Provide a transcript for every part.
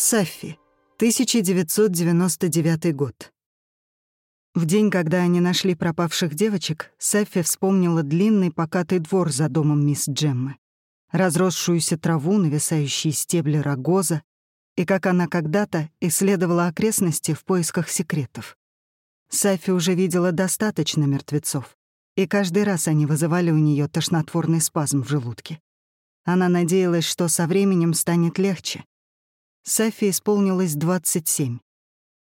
Саффи, 1999 год. В день, когда они нашли пропавших девочек, Саффи вспомнила длинный покатый двор за домом мисс Джеммы, разросшуюся траву, нависающие стебли рогоза, и как она когда-то исследовала окрестности в поисках секретов. Сафи уже видела достаточно мертвецов, и каждый раз они вызывали у нее тошнотворный спазм в желудке. Она надеялась, что со временем станет легче. Сафи исполнилось 27.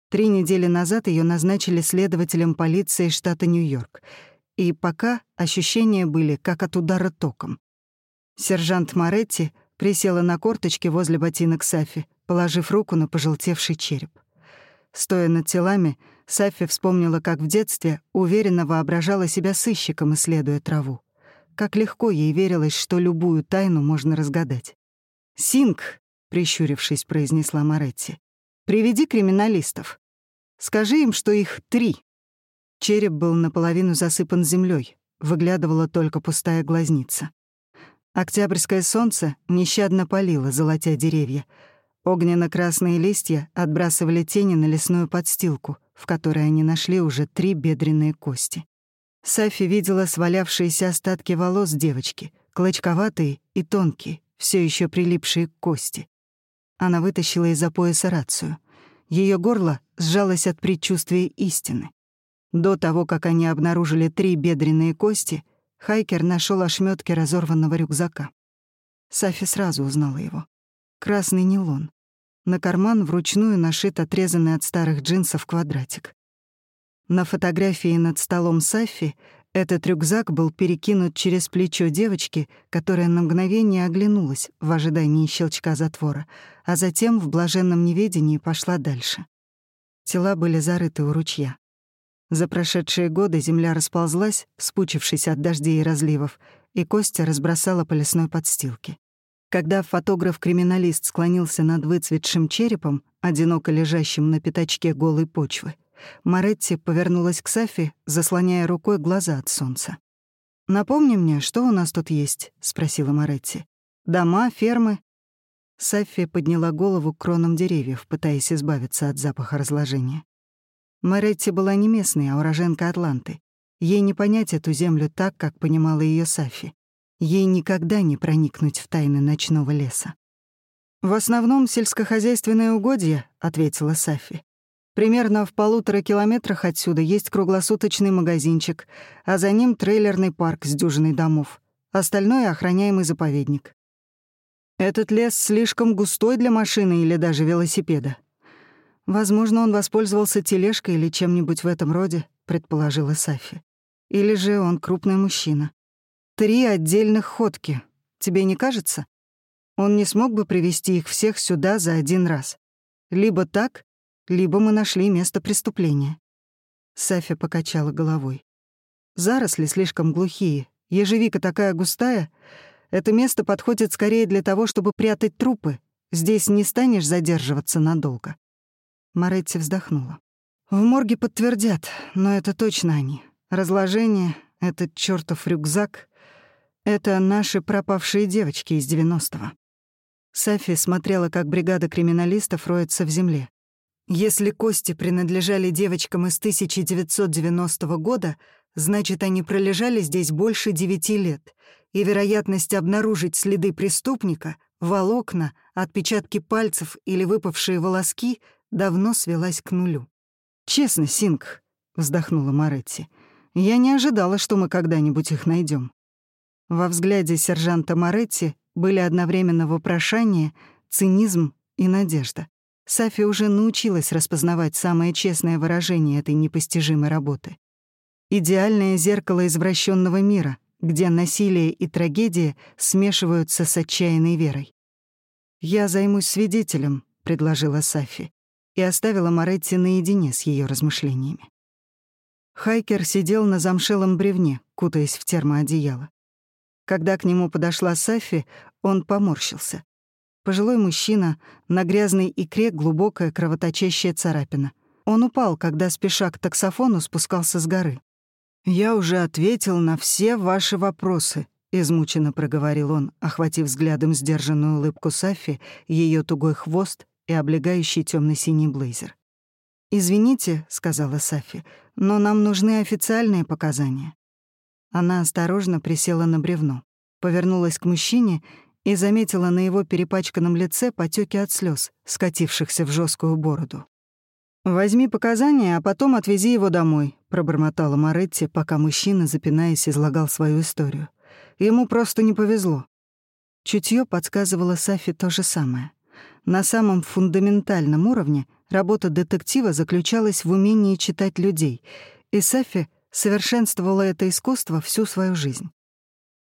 Три недели назад ее назначили следователем полиции штата Нью-Йорк, и пока ощущения были как от удара током. Сержант Моретти присела на корточки возле ботинок Сафи, положив руку на пожелтевший череп. Стоя над телами, Сафи вспомнила, как в детстве уверенно воображала себя сыщиком, исследуя траву. Как легко ей верилось, что любую тайну можно разгадать. «Синг», — прищурившись, произнесла Моретти, — «приведи криминалистов. Скажи им, что их три». Череп был наполовину засыпан землей, выглядывала только пустая глазница. Октябрьское солнце нещадно палило, золотя деревья. Огненно-красные листья отбрасывали тени на лесную подстилку, в которой они нашли уже три бедренные кости. Сафи видела свалявшиеся остатки волос девочки, клочковатые и тонкие, все еще прилипшие к кости. Она вытащила из-за пояса рацию. Ее горло сжалось от предчувствия истины. До того, как они обнаружили три бедренные кости, Хайкер нашел ошметки разорванного рюкзака. Сафи сразу узнала его. Красный нейлон. На карман вручную нашит отрезанный от старых джинсов квадратик. На фотографии над столом Сафи этот рюкзак был перекинут через плечо девочки, которая на мгновение оглянулась в ожидании щелчка затвора, а затем в блаженном неведении пошла дальше. Тела были зарыты у ручья. За прошедшие годы земля расползлась, спучившись от дождей и разливов, и Костя разбросала по лесной подстилке. Когда фотограф-криминалист склонился над выцветшим черепом, одиноко лежащим на пятачке голой почвы, Маретти повернулась к Сафи, заслоняя рукой глаза от солнца. «Напомни мне, что у нас тут есть?» — спросила Маретти. «Дома, фермы?» Сафи подняла голову к кронам деревьев, пытаясь избавиться от запаха разложения. Маретти была не местной, а уроженка Атланты. Ей не понять эту землю так, как понимала ее Сафи. Ей никогда не проникнуть в тайны ночного леса. «В основном сельскохозяйственные угодья», — ответила Сафи. Примерно в полутора километрах отсюда есть круглосуточный магазинчик, а за ним трейлерный парк с дюжиной домов. Остальное — охраняемый заповедник. Этот лес слишком густой для машины или даже велосипеда. Возможно, он воспользовался тележкой или чем-нибудь в этом роде, предположила Сафи. Или же он крупный мужчина. Три отдельных ходки. Тебе не кажется? Он не смог бы привести их всех сюда за один раз. Либо так, либо мы нашли место преступления». Сафи покачала головой. «Заросли слишком глухие, ежевика такая густая. Это место подходит скорее для того, чтобы прятать трупы. Здесь не станешь задерживаться надолго». Моретти вздохнула. «В морге подтвердят, но это точно они. Разложение, этот чёртов рюкзак — это наши пропавшие девочки из 90-го». Сафи смотрела, как бригада криминалистов роется в земле. Если кости принадлежали девочкам из 1990 года, значит, они пролежали здесь больше девяти лет, и вероятность обнаружить следы преступника, волокна, отпечатки пальцев или выпавшие волоски давно свелась к нулю. «Честно, Синг», — вздохнула Моретти, — «я не ожидала, что мы когда-нибудь их найдем. Во взгляде сержанта Моретти были одновременно вопрошание, цинизм и надежда. Сафи уже научилась распознавать самое честное выражение этой непостижимой работы. Идеальное зеркало извращенного мира, где насилие и трагедия смешиваются с отчаянной верой. «Я займусь свидетелем», — предложила Сафи, и оставила Моретти наедине с ее размышлениями. Хайкер сидел на замшелом бревне, кутаясь в термоодеяло. Когда к нему подошла Сафи, он поморщился. Пожилой мужчина, на грязной икре глубокая кровоточащая царапина. Он упал, когда, спеша к таксофону, спускался с горы. «Я уже ответил на все ваши вопросы», — измученно проговорил он, охватив взглядом сдержанную улыбку Сафи, ее тугой хвост и облегающий темно синий блейзер. «Извините», — сказала Сафи, — «но нам нужны официальные показания». Она осторожно присела на бревно, повернулась к мужчине и заметила на его перепачканном лице потеки от слез, скатившихся в жесткую бороду. «Возьми показания, а потом отвези его домой», — пробормотала Моретти, пока мужчина, запинаясь, излагал свою историю. Ему просто не повезло. Чутье подсказывало Сафи то же самое. На самом фундаментальном уровне работа детектива заключалась в умении читать людей, и Сафи совершенствовала это искусство всю свою жизнь.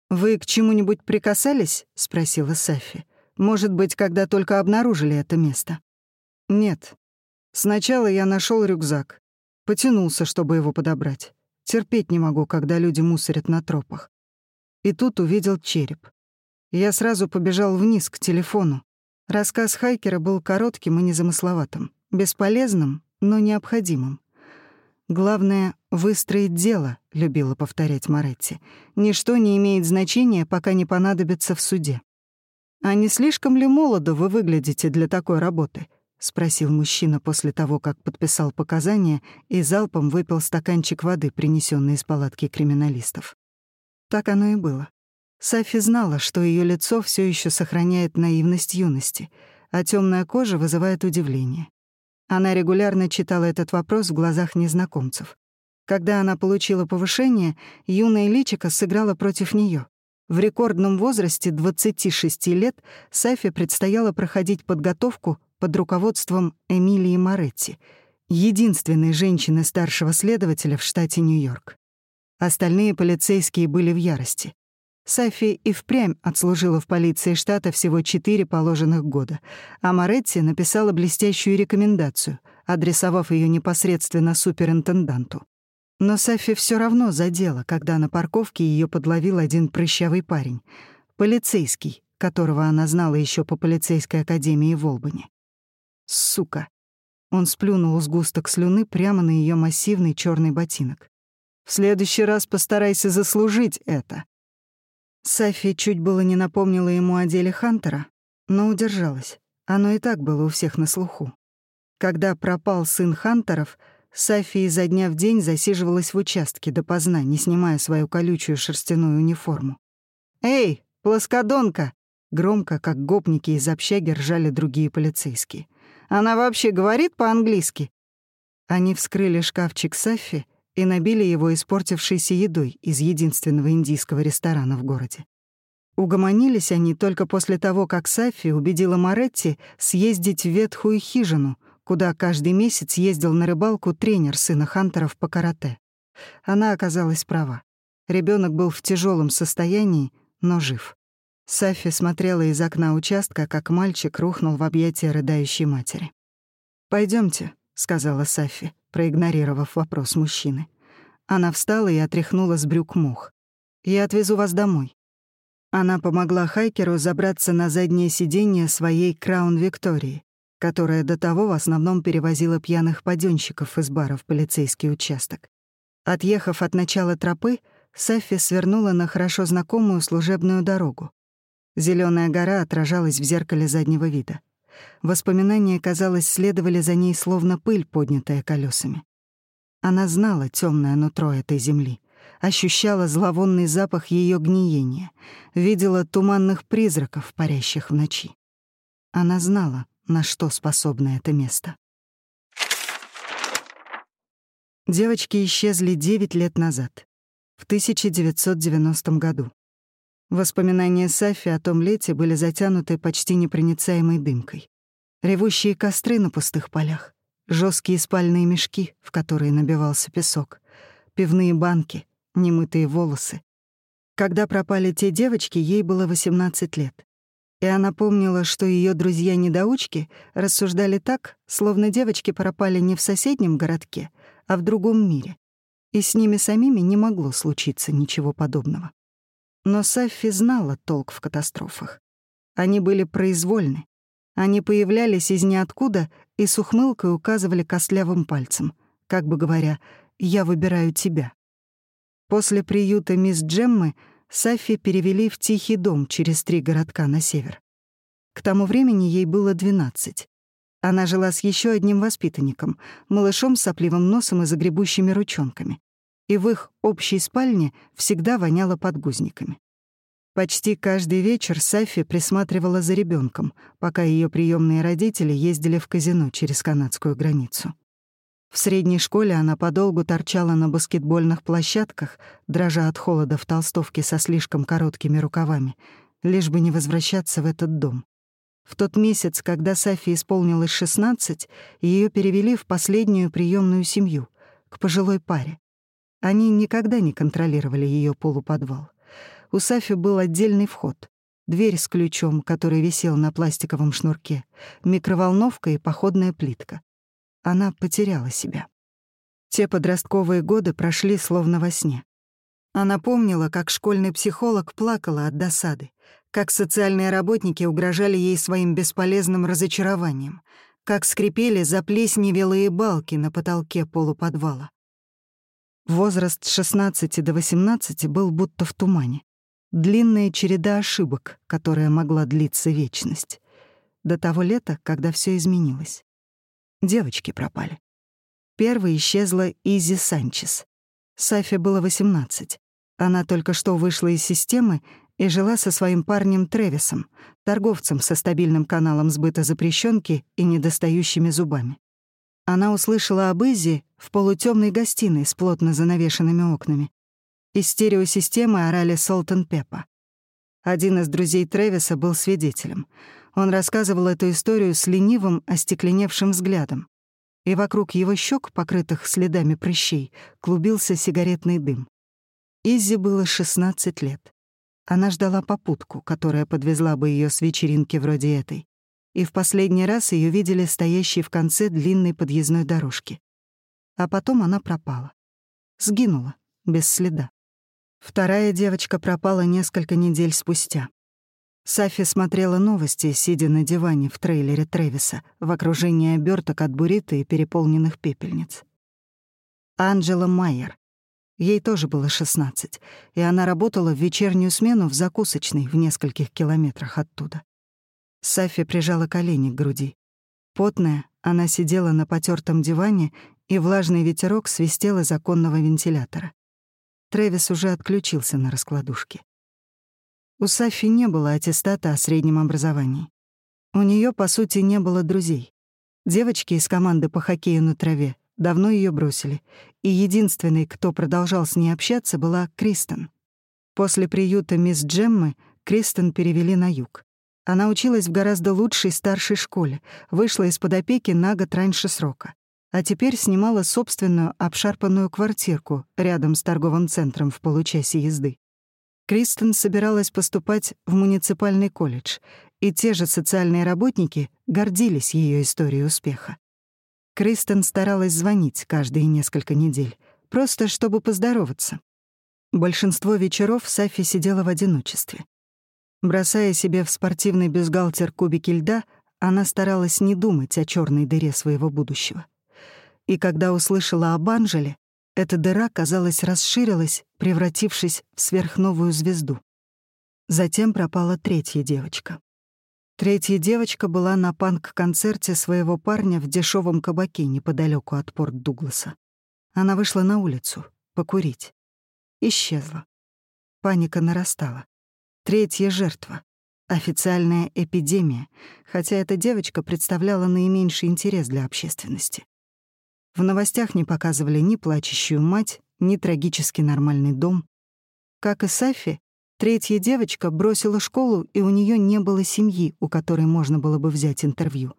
«Вы к чему-нибудь прикасались?» — спросила Сафи. «Может быть, когда только обнаружили это место?» «Нет. Сначала я нашел рюкзак. Потянулся, чтобы его подобрать. Терпеть не могу, когда люди мусорят на тропах. И тут увидел череп. Я сразу побежал вниз к телефону. Рассказ Хайкера был коротким и незамысловатым, бесполезным, но необходимым. «Главное — выстроить дело», — любила повторять Моретти. «Ничто не имеет значения, пока не понадобится в суде». «А не слишком ли молодо вы выглядите для такой работы?» — спросил мужчина после того, как подписал показания и залпом выпил стаканчик воды, принесенный из палатки криминалистов. Так оно и было. Сафи знала, что ее лицо все еще сохраняет наивность юности, а темная кожа вызывает удивление. Она регулярно читала этот вопрос в глазах незнакомцев. Когда она получила повышение, юная личика сыграла против нее. В рекордном возрасте 26 лет Сафи предстояло проходить подготовку под руководством Эмилии Моретти, единственной женщины старшего следователя в штате Нью-Йорк. Остальные полицейские были в ярости. Сафи и впрямь отслужила в полиции штата всего четыре положенных года, а Моретти написала блестящую рекомендацию, адресовав ее непосредственно суперинтенданту. Но Сафи все равно задела, когда на парковке ее подловил один прыщавый парень, полицейский, которого она знала еще по полицейской академии в Олбани. Сука! Он сплюнул сгусток слюны прямо на ее массивный черный ботинок. В следующий раз постарайся заслужить это. Сафи чуть было не напомнила ему о деле Хантера, но удержалась. Оно и так было у всех на слуху. Когда пропал сын Хантеров, Сафи изо дня в день засиживалась в участке допоздна, не снимая свою колючую шерстяную униформу. «Эй, плоскодонка!» Громко, как гопники из общаги, ржали другие полицейские. «Она вообще говорит по-английски?» Они вскрыли шкафчик Сафи и набили его испортившейся едой из единственного индийского ресторана в городе. Угомонились они только после того, как Сафи убедила Моретти съездить в ветхую хижину, куда каждый месяц ездил на рыбалку тренер сына Хантеров по карате. Она оказалась права. Ребенок был в тяжелом состоянии, но жив. Сафи смотрела из окна участка, как мальчик рухнул в объятия рыдающей матери. Пойдемте, сказала Сафи проигнорировав вопрос мужчины. Она встала и отряхнула с брюк мух. «Я отвезу вас домой». Она помогла Хайкеру забраться на заднее сиденье своей Краун Виктории, которая до того в основном перевозила пьяных паденщиков из бара в полицейский участок. Отъехав от начала тропы, Саффи свернула на хорошо знакомую служебную дорогу. Зеленая гора отражалась в зеркале заднего вида. Воспоминания, казалось, следовали за ней словно пыль, поднятая колесами. Она знала темное нутро этой земли, ощущала зловонный запах ее гниения, видела туманных призраков, парящих в ночи. Она знала, на что способно это место. Девочки исчезли 9 лет назад, в 1990 году. Воспоминания Сафи о том лете были затянуты почти непроницаемой дымкой. Ревущие костры на пустых полях, жесткие спальные мешки, в которые набивался песок, пивные банки, немытые волосы. Когда пропали те девочки, ей было 18 лет. И она помнила, что ее друзья-недоучки рассуждали так, словно девочки пропали не в соседнем городке, а в другом мире. И с ними самими не могло случиться ничего подобного. Но Саффи знала толк в катастрофах. Они были произвольны. Они появлялись из ниоткуда и с ухмылкой указывали костлявым пальцем, как бы говоря, «Я выбираю тебя». После приюта мисс Джеммы Саффи перевели в тихий дом через три городка на север. К тому времени ей было 12. Она жила с еще одним воспитанником, малышом с сопливым носом и загребущими ручонками. И в их общей спальне всегда воняло подгузниками. Почти каждый вечер Сафи присматривала за ребенком, пока ее приемные родители ездили в казино через канадскую границу. В средней школе она подолгу торчала на баскетбольных площадках, дрожа от холода в толстовке со слишком короткими рукавами, лишь бы не возвращаться в этот дом. В тот месяц, когда Сафи исполнилось 16, ее перевели в последнюю приемную семью, к пожилой паре. Они никогда не контролировали ее полуподвал. У Сафи был отдельный вход, дверь с ключом, который висел на пластиковом шнурке, микроволновка и походная плитка. Она потеряла себя. Те подростковые годы прошли словно во сне. Она помнила, как школьный психолог плакала от досады, как социальные работники угрожали ей своим бесполезным разочарованием, как скрипели заплесневелые балки на потолке полуподвала. Возраст с 16 до 18 был будто в тумане. Длинная череда ошибок, которая могла длиться вечность. До того лета, когда все изменилось. Девочки пропали. Первой исчезла Изи Санчес. Сафе было 18. Она только что вышла из системы и жила со своим парнем Тревисом, торговцем со стабильным каналом сбыта запрещенки и недостающими зубами. Она услышала об Изи в полутемной гостиной с плотно занавешенными окнами. Из стереосистемы орали Солтан Пеппа. Один из друзей Тревиса был свидетелем. Он рассказывал эту историю с ленивым, остекленевшим взглядом. И вокруг его щек, покрытых следами прыщей, клубился сигаретный дым. Изи было 16 лет. Она ждала попутку, которая подвезла бы ее с вечеринки вроде этой. И в последний раз ее видели стоящей в конце длинной подъездной дорожки. А потом она пропала. Сгинула, без следа. Вторая девочка пропала несколько недель спустя. Сафи смотрела новости, сидя на диване в трейлере Тревиса, в окружении оберток от бурита и переполненных пепельниц. Анджела Майер, Ей тоже было 16, и она работала в вечернюю смену в закусочной в нескольких километрах оттуда. Сафи прижала колени к груди. Потная, она сидела на потертом диване, и влажный ветерок свистел из оконного вентилятора. Трэвис уже отключился на раскладушке. У Сафи не было аттестата о среднем образовании. У нее, по сути, не было друзей. Девочки из команды по хоккею на траве давно ее бросили, и единственной, кто продолжал с ней общаться, была Кристен. После приюта мисс Джеммы Кристен перевели на юг. Она училась в гораздо лучшей старшей школе, вышла из-под опеки на год раньше срока, а теперь снимала собственную обшарпанную квартирку рядом с торговым центром в получасе езды. Кристен собиралась поступать в муниципальный колледж, и те же социальные работники гордились ее историей успеха. Кристен старалась звонить каждые несколько недель, просто чтобы поздороваться. Большинство вечеров Сафи сидела в одиночестве. Бросая себе в спортивный бюстгальтер кубики льда, она старалась не думать о черной дыре своего будущего. И когда услышала об Анжеле, эта дыра, казалось, расширилась, превратившись в сверхновую звезду. Затем пропала третья девочка. Третья девочка была на панк-концерте своего парня в дешевом кабаке неподалеку от порт Дугласа. Она вышла на улицу покурить. Исчезла. Паника нарастала. Третья жертва. Официальная эпидемия, хотя эта девочка представляла наименьший интерес для общественности. В новостях не показывали ни плачущую мать, ни трагически нормальный дом. Как и Сафи, Третья девочка бросила школу, и у нее не было семьи, у которой можно было бы взять интервью.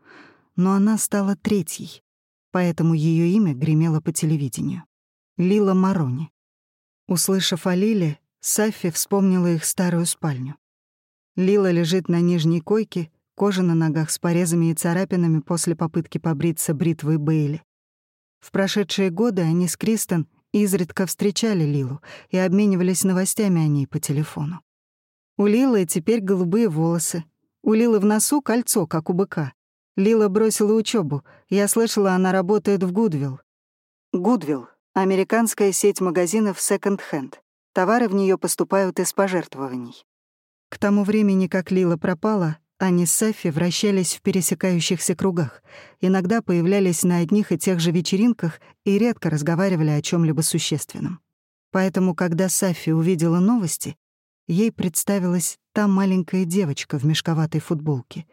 Но она стала третьей, поэтому ее имя гремело по телевидению. Лила Марони. Услышав о Лиле, Саффи вспомнила их старую спальню. Лила лежит на нижней койке, кожа на ногах с порезами и царапинами после попытки побриться бритвой Бейли. В прошедшие годы они с Кристен изредка встречали Лилу и обменивались новостями о ней по телефону. У Лилы теперь голубые волосы. У Лилы в носу кольцо, как у быка. Лила бросила учебу. Я слышала, она работает в Гудвилл. Гудвилл — американская сеть магазинов секонд-хенд. Товары в нее поступают из пожертвований. К тому времени, как Лила пропала, Они с Сафи вращались в пересекающихся кругах, иногда появлялись на одних и тех же вечеринках и редко разговаривали о чем либо существенном. Поэтому, когда Сафи увидела новости, ей представилась та маленькая девочка в мешковатой футболке.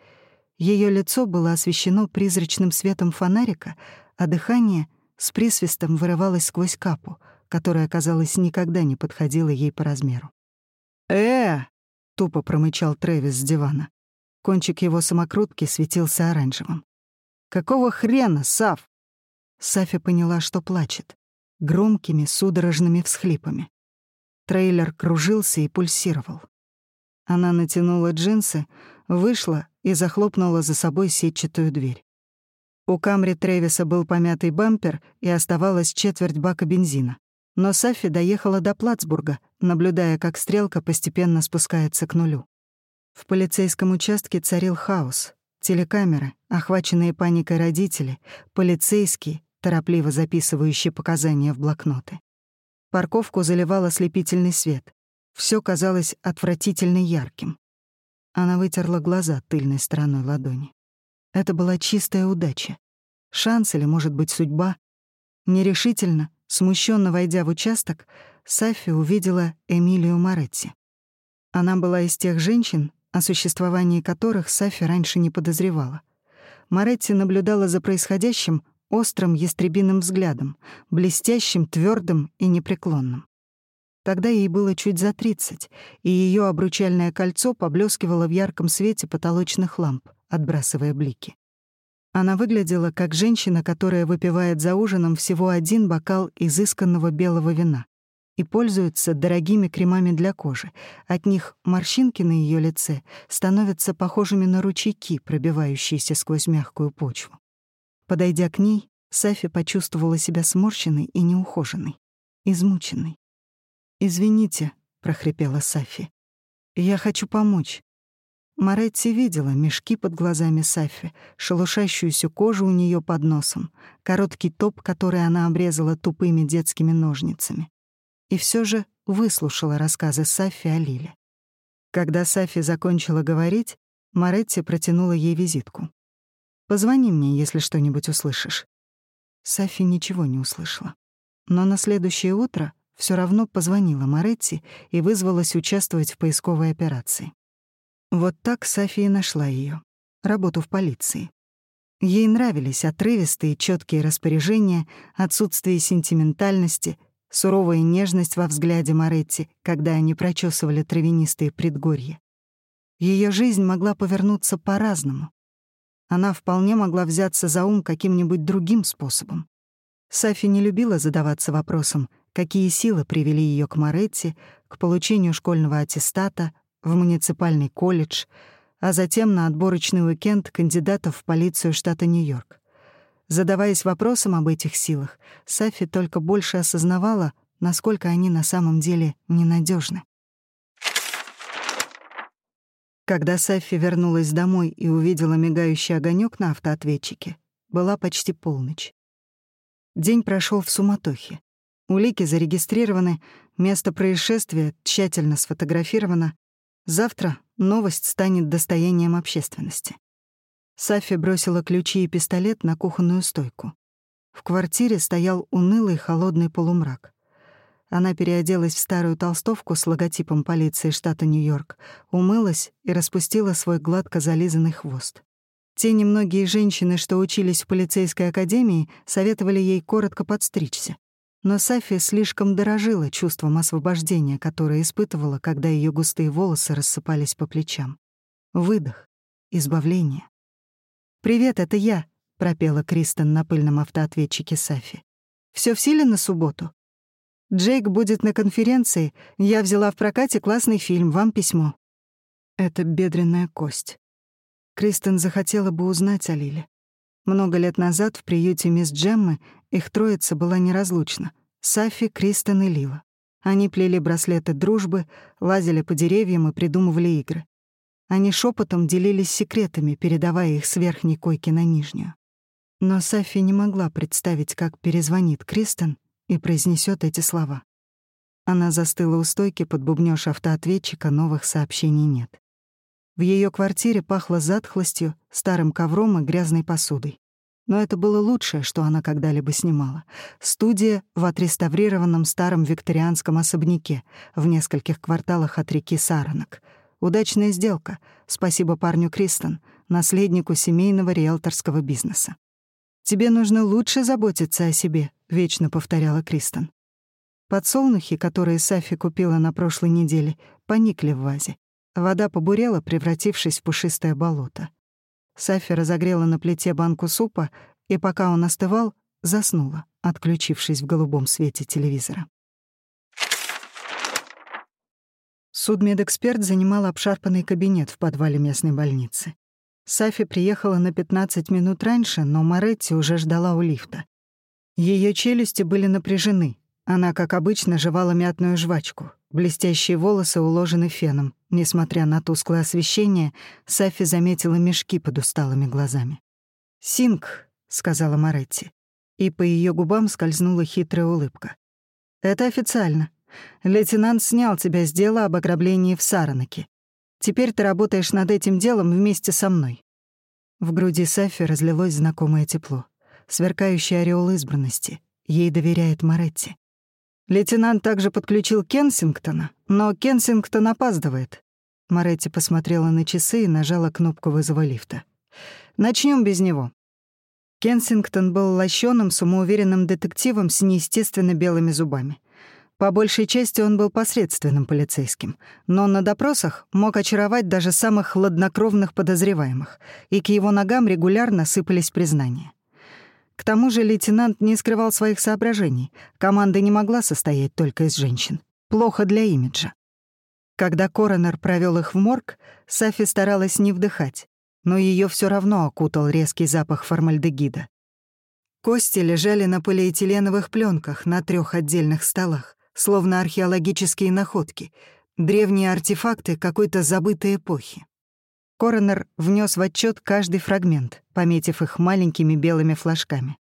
Ее лицо было освещено призрачным светом фонарика, а дыхание с присвистом вырывалось сквозь капу, которая, казалось, никогда не подходила ей по размеру. «Э!» — тупо промычал Трэвис с дивана. Кончик его самокрутки светился оранжевым. «Какого хрена, Сав?» Сафи поняла, что плачет. Громкими, судорожными всхлипами. Трейлер кружился и пульсировал. Она натянула джинсы, вышла и захлопнула за собой сетчатую дверь. У Камри Тревиса был помятый бампер и оставалось четверть бака бензина. Но Сафи доехала до Плацбурга, наблюдая, как стрелка постепенно спускается к нулю. В полицейском участке царил хаос. Телекамеры, охваченные паникой родители, полицейские, торопливо записывающие показания в блокноты. Парковку заливал ослепительный свет. Все казалось отвратительно ярким. Она вытерла глаза тыльной стороной ладони. Это была чистая удача. Шанс или, может быть, судьба. Нерешительно, смущенно войдя в участок, Сафи увидела Эмилию Моретти. Она была из тех женщин, о существовании которых Сафи раньше не подозревала. Моретти наблюдала за происходящим острым ястребиным взглядом, блестящим, твердым и непреклонным. Тогда ей было чуть за тридцать, и ее обручальное кольцо поблескивало в ярком свете потолочных ламп, отбрасывая блики. Она выглядела как женщина, которая выпивает за ужином всего один бокал изысканного белого вина, и пользуется дорогими кремами для кожи. От них морщинки на ее лице становятся похожими на ручейки, пробивающиеся сквозь мягкую почву. Подойдя к ней, Сафи почувствовала себя сморщенной и неухоженной, измученной. «Извините», — прохрипела Сафи. «Я хочу помочь». Моретти видела мешки под глазами Сафи, шелушащуюся кожу у нее под носом, короткий топ, который она обрезала тупыми детскими ножницами и все же выслушала рассказы Сафи о Лиле. Когда Сафи закончила говорить, Моретти протянула ей визитку. «Позвони мне, если что-нибудь услышишь». Сафи ничего не услышала. Но на следующее утро все равно позвонила Моретти и вызвалась участвовать в поисковой операции. Вот так Сафи и нашла ее. Работу в полиции. Ей нравились отрывистые четкие распоряжения, отсутствие сентиментальности — суровая нежность во взгляде Моретти, когда они прочесывали травянистые предгорья. Ее жизнь могла повернуться по-разному. Она вполне могла взяться за ум каким-нибудь другим способом. Сафи не любила задаваться вопросом, какие силы привели ее к Моретти, к получению школьного аттестата, в муниципальный колледж, а затем на отборочный уикенд кандидатов в полицию штата Нью-Йорк. Задаваясь вопросом об этих силах, Сафи только больше осознавала, насколько они на самом деле ненадежны. Когда Сафи вернулась домой и увидела мигающий огонек на автоответчике, была почти полночь. День прошел в суматохе. Улики зарегистрированы, место происшествия тщательно сфотографировано. Завтра новость станет достоянием общественности. Сафи бросила ключи и пистолет на кухонную стойку. В квартире стоял унылый холодный полумрак. Она переоделась в старую толстовку с логотипом полиции штата Нью-Йорк, умылась и распустила свой гладко зализанный хвост. Те немногие женщины, что учились в полицейской академии, советовали ей коротко подстричься. Но Сафи слишком дорожила чувством освобождения, которое испытывала, когда ее густые волосы рассыпались по плечам. Выдох. Избавление. «Привет, это я», — пропела Кристен на пыльном автоответчике Сафи. Все в силе на субботу?» «Джейк будет на конференции. Я взяла в прокате классный фильм. Вам письмо». Это бедренная кость. Кристен захотела бы узнать о Лиле. Много лет назад в приюте мисс Джеммы их троица была неразлучна. Сафи, Кристен и Лила. Они плели браслеты дружбы, лазили по деревьям и придумывали игры. Они шепотом делились секретами, передавая их с верхней койки на нижнюю. Но Сафи не могла представить, как перезвонит Кристен и произнесет эти слова. Она застыла у стойки под бубнёж автоответчика, новых сообщений нет. В ее квартире пахло затхлостью, старым ковром и грязной посудой. Но это было лучшее, что она когда-либо снимала. Студия в отреставрированном старом викторианском особняке в нескольких кварталах от реки Саранок. Удачная сделка. Спасибо парню Кристен, наследнику семейного риэлторского бизнеса. «Тебе нужно лучше заботиться о себе», — вечно повторяла Кристен. Подсолнухи, которые Сафи купила на прошлой неделе, поникли в вазе. Вода побурела, превратившись в пушистое болото. Сафи разогрела на плите банку супа, и пока он остывал, заснула, отключившись в голубом свете телевизора. Судмедэксперт занимал обшарпанный кабинет в подвале местной больницы. Сафи приехала на 15 минут раньше, но Моретти уже ждала у лифта. Ее челюсти были напряжены. Она, как обычно, жевала мятную жвачку. Блестящие волосы уложены феном. Несмотря на тусклое освещение, Сафи заметила мешки под усталыми глазами. «Синг», — сказала Моретти, и по ее губам скользнула хитрая улыбка. «Это официально. Лейтенант снял тебя с дела об ограблении в Саранаке. Теперь ты работаешь над этим делом вместе со мной». В груди Сафи разлилось знакомое тепло, сверкающий ореол избранности. Ей доверяет Моретти. Лейтенант также подключил Кенсингтона, но Кенсингтон опаздывает. Моретти посмотрела на часы и нажала кнопку вызова лифта. Начнем без него. Кенсингтон был лощеным, самоуверенным детективом с неестественно белыми зубами. По большей части он был посредственным полицейским, но на допросах мог очаровать даже самых хладнокровных подозреваемых, и к его ногам регулярно сыпались признания. К тому же лейтенант не скрывал своих соображений. Команда не могла состоять только из женщин. Плохо для имиджа. Когда коронер провел их в морг, Сафи старалась не вдыхать, но ее все равно окутал резкий запах формальдегида. Кости лежали на полиэтиленовых пленках на трех отдельных столах, словно археологические находки, древние артефакты какой-то забытой эпохи. Коронер внес в отчет каждый фрагмент, пометив их маленькими белыми флажками.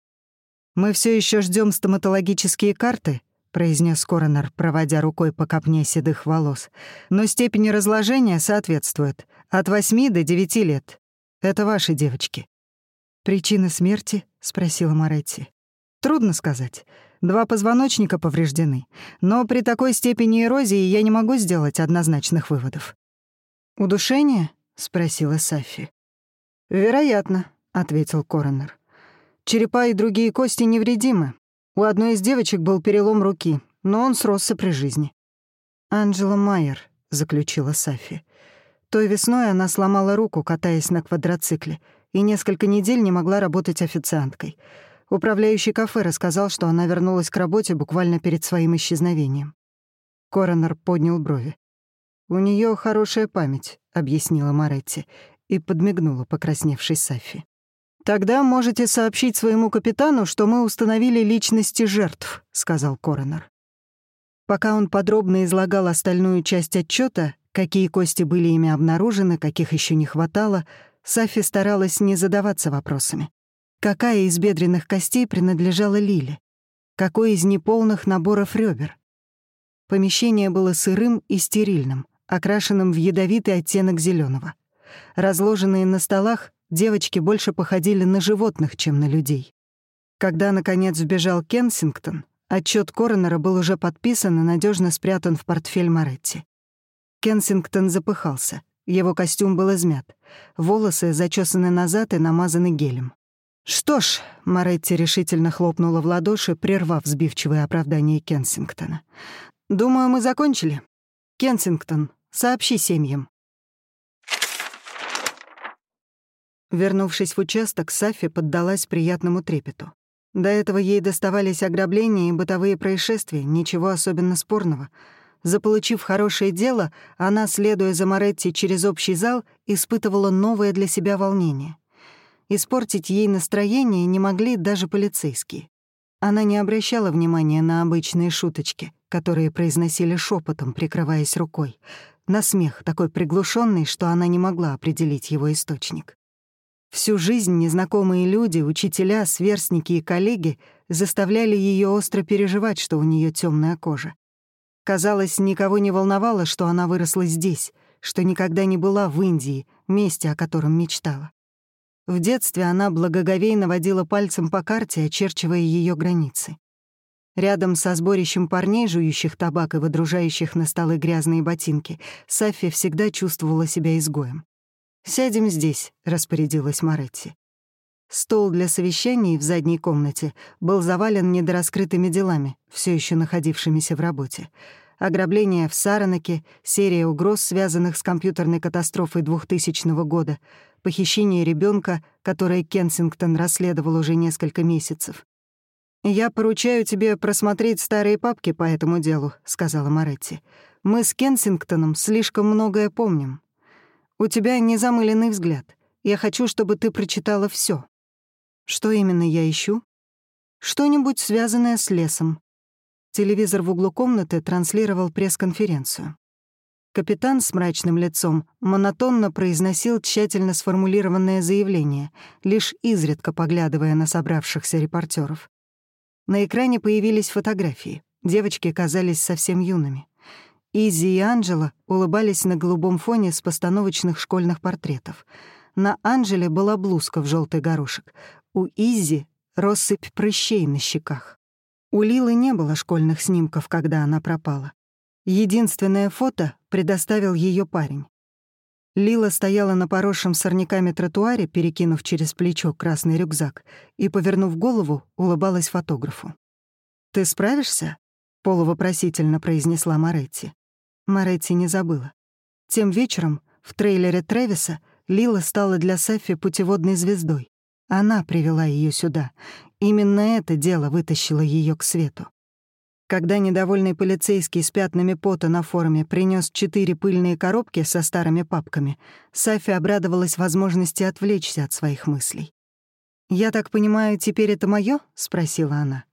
«Мы все еще ждем стоматологические карты», — произнес коронер, проводя рукой по копне седых волос. «Но степень разложения соответствует. От восьми до девяти лет. Это ваши девочки». «Причина смерти?» — спросила Моретти. «Трудно сказать. Два позвоночника повреждены. Но при такой степени эрозии я не могу сделать однозначных выводов». «Удушение?» — спросила Сафи. «Вероятно», — ответил коронер. «Черепа и другие кости невредимы. У одной из девочек был перелом руки, но он сросся при жизни». «Анджела Майер», — заключила Сафи. Той весной она сломала руку, катаясь на квадроцикле, и несколько недель не могла работать официанткой. Управляющий кафе рассказал, что она вернулась к работе буквально перед своим исчезновением. Коронер поднял брови. «У нее хорошая память», — объяснила Маретти и подмигнула покрасневшей Сафи. «Тогда можете сообщить своему капитану, что мы установили личности жертв», — сказал коронер. Пока он подробно излагал остальную часть отчета, какие кости были ими обнаружены, каких еще не хватало, Сафи старалась не задаваться вопросами. Какая из бедренных костей принадлежала Лиле? Какой из неполных наборов ребер? Помещение было сырым и стерильным, окрашенным в ядовитый оттенок зеленого. Разложенные на столах, девочки больше походили на животных, чем на людей. Когда, наконец, сбежал Кенсингтон, отчет коронера был уже подписан и надежно спрятан в портфель Моретти. Кенсингтон запыхался. Его костюм был измят. Волосы зачесаны назад и намазаны гелем. «Что ж», — Моретти решительно хлопнула в ладоши, прервав сбивчивое оправдание Кенсингтона. «Думаю, мы закончили. Кенсингтон, Сообщи семьям». Вернувшись в участок, Сафи поддалась приятному трепету. До этого ей доставались ограбления и бытовые происшествия, ничего особенно спорного. Заполучив хорошее дело, она, следуя за Моретти через общий зал, испытывала новое для себя волнение. Испортить ей настроение не могли даже полицейские. Она не обращала внимания на обычные шуточки, которые произносили шепотом, прикрываясь рукой на смех, такой приглушенный, что она не могла определить его источник. Всю жизнь незнакомые люди, учителя, сверстники и коллеги заставляли ее остро переживать, что у нее темная кожа. Казалось, никого не волновало, что она выросла здесь, что никогда не была в Индии, месте, о котором мечтала. В детстве она благоговейно водила пальцем по карте, очерчивая ее границы. Рядом со сборищем парней, жующих табак и выдружающих на столы грязные ботинки, Сафи всегда чувствовала себя изгоем. «Сядем здесь», — распорядилась Маретти. Стол для совещаний в задней комнате был завален недораскрытыми делами, все еще находившимися в работе. Ограбление в Саранаке, серия угроз, связанных с компьютерной катастрофой 2000 года, похищение ребенка, которое Кенсингтон расследовал уже несколько месяцев. «Я поручаю тебе просмотреть старые папки по этому делу», — сказала Моретти. «Мы с Кенсингтоном слишком многое помним. У тебя незамыленный взгляд. Я хочу, чтобы ты прочитала все. Что именно я ищу? Что-нибудь связанное с лесом. Телевизор в углу комнаты транслировал пресс-конференцию. Капитан с мрачным лицом монотонно произносил тщательно сформулированное заявление, лишь изредка поглядывая на собравшихся репортеров. На экране появились фотографии. Девочки казались совсем юными. Изи и Анджела улыбались на голубом фоне с постановочных школьных портретов. На Анджеле была блузка в желтый горошек, у Изи россыпь прыщей на щеках. У Лилы не было школьных снимков, когда она пропала. Единственное фото предоставил ее парень. Лила стояла на поросшем сорняками тротуаре, перекинув через плечо красный рюкзак, и, повернув голову, улыбалась фотографу. «Ты справишься?» — полувопросительно произнесла Моретти. Моретти не забыла. Тем вечером в трейлере Тревиса Лила стала для Саффи путеводной звездой. Она привела ее сюда. Именно это дело вытащило ее к свету. Когда недовольный полицейский с пятнами пота на форме принес четыре пыльные коробки со старыми папками, Сафи обрадовалась возможности отвлечься от своих мыслей. «Я так понимаю, теперь это моё? спросила она.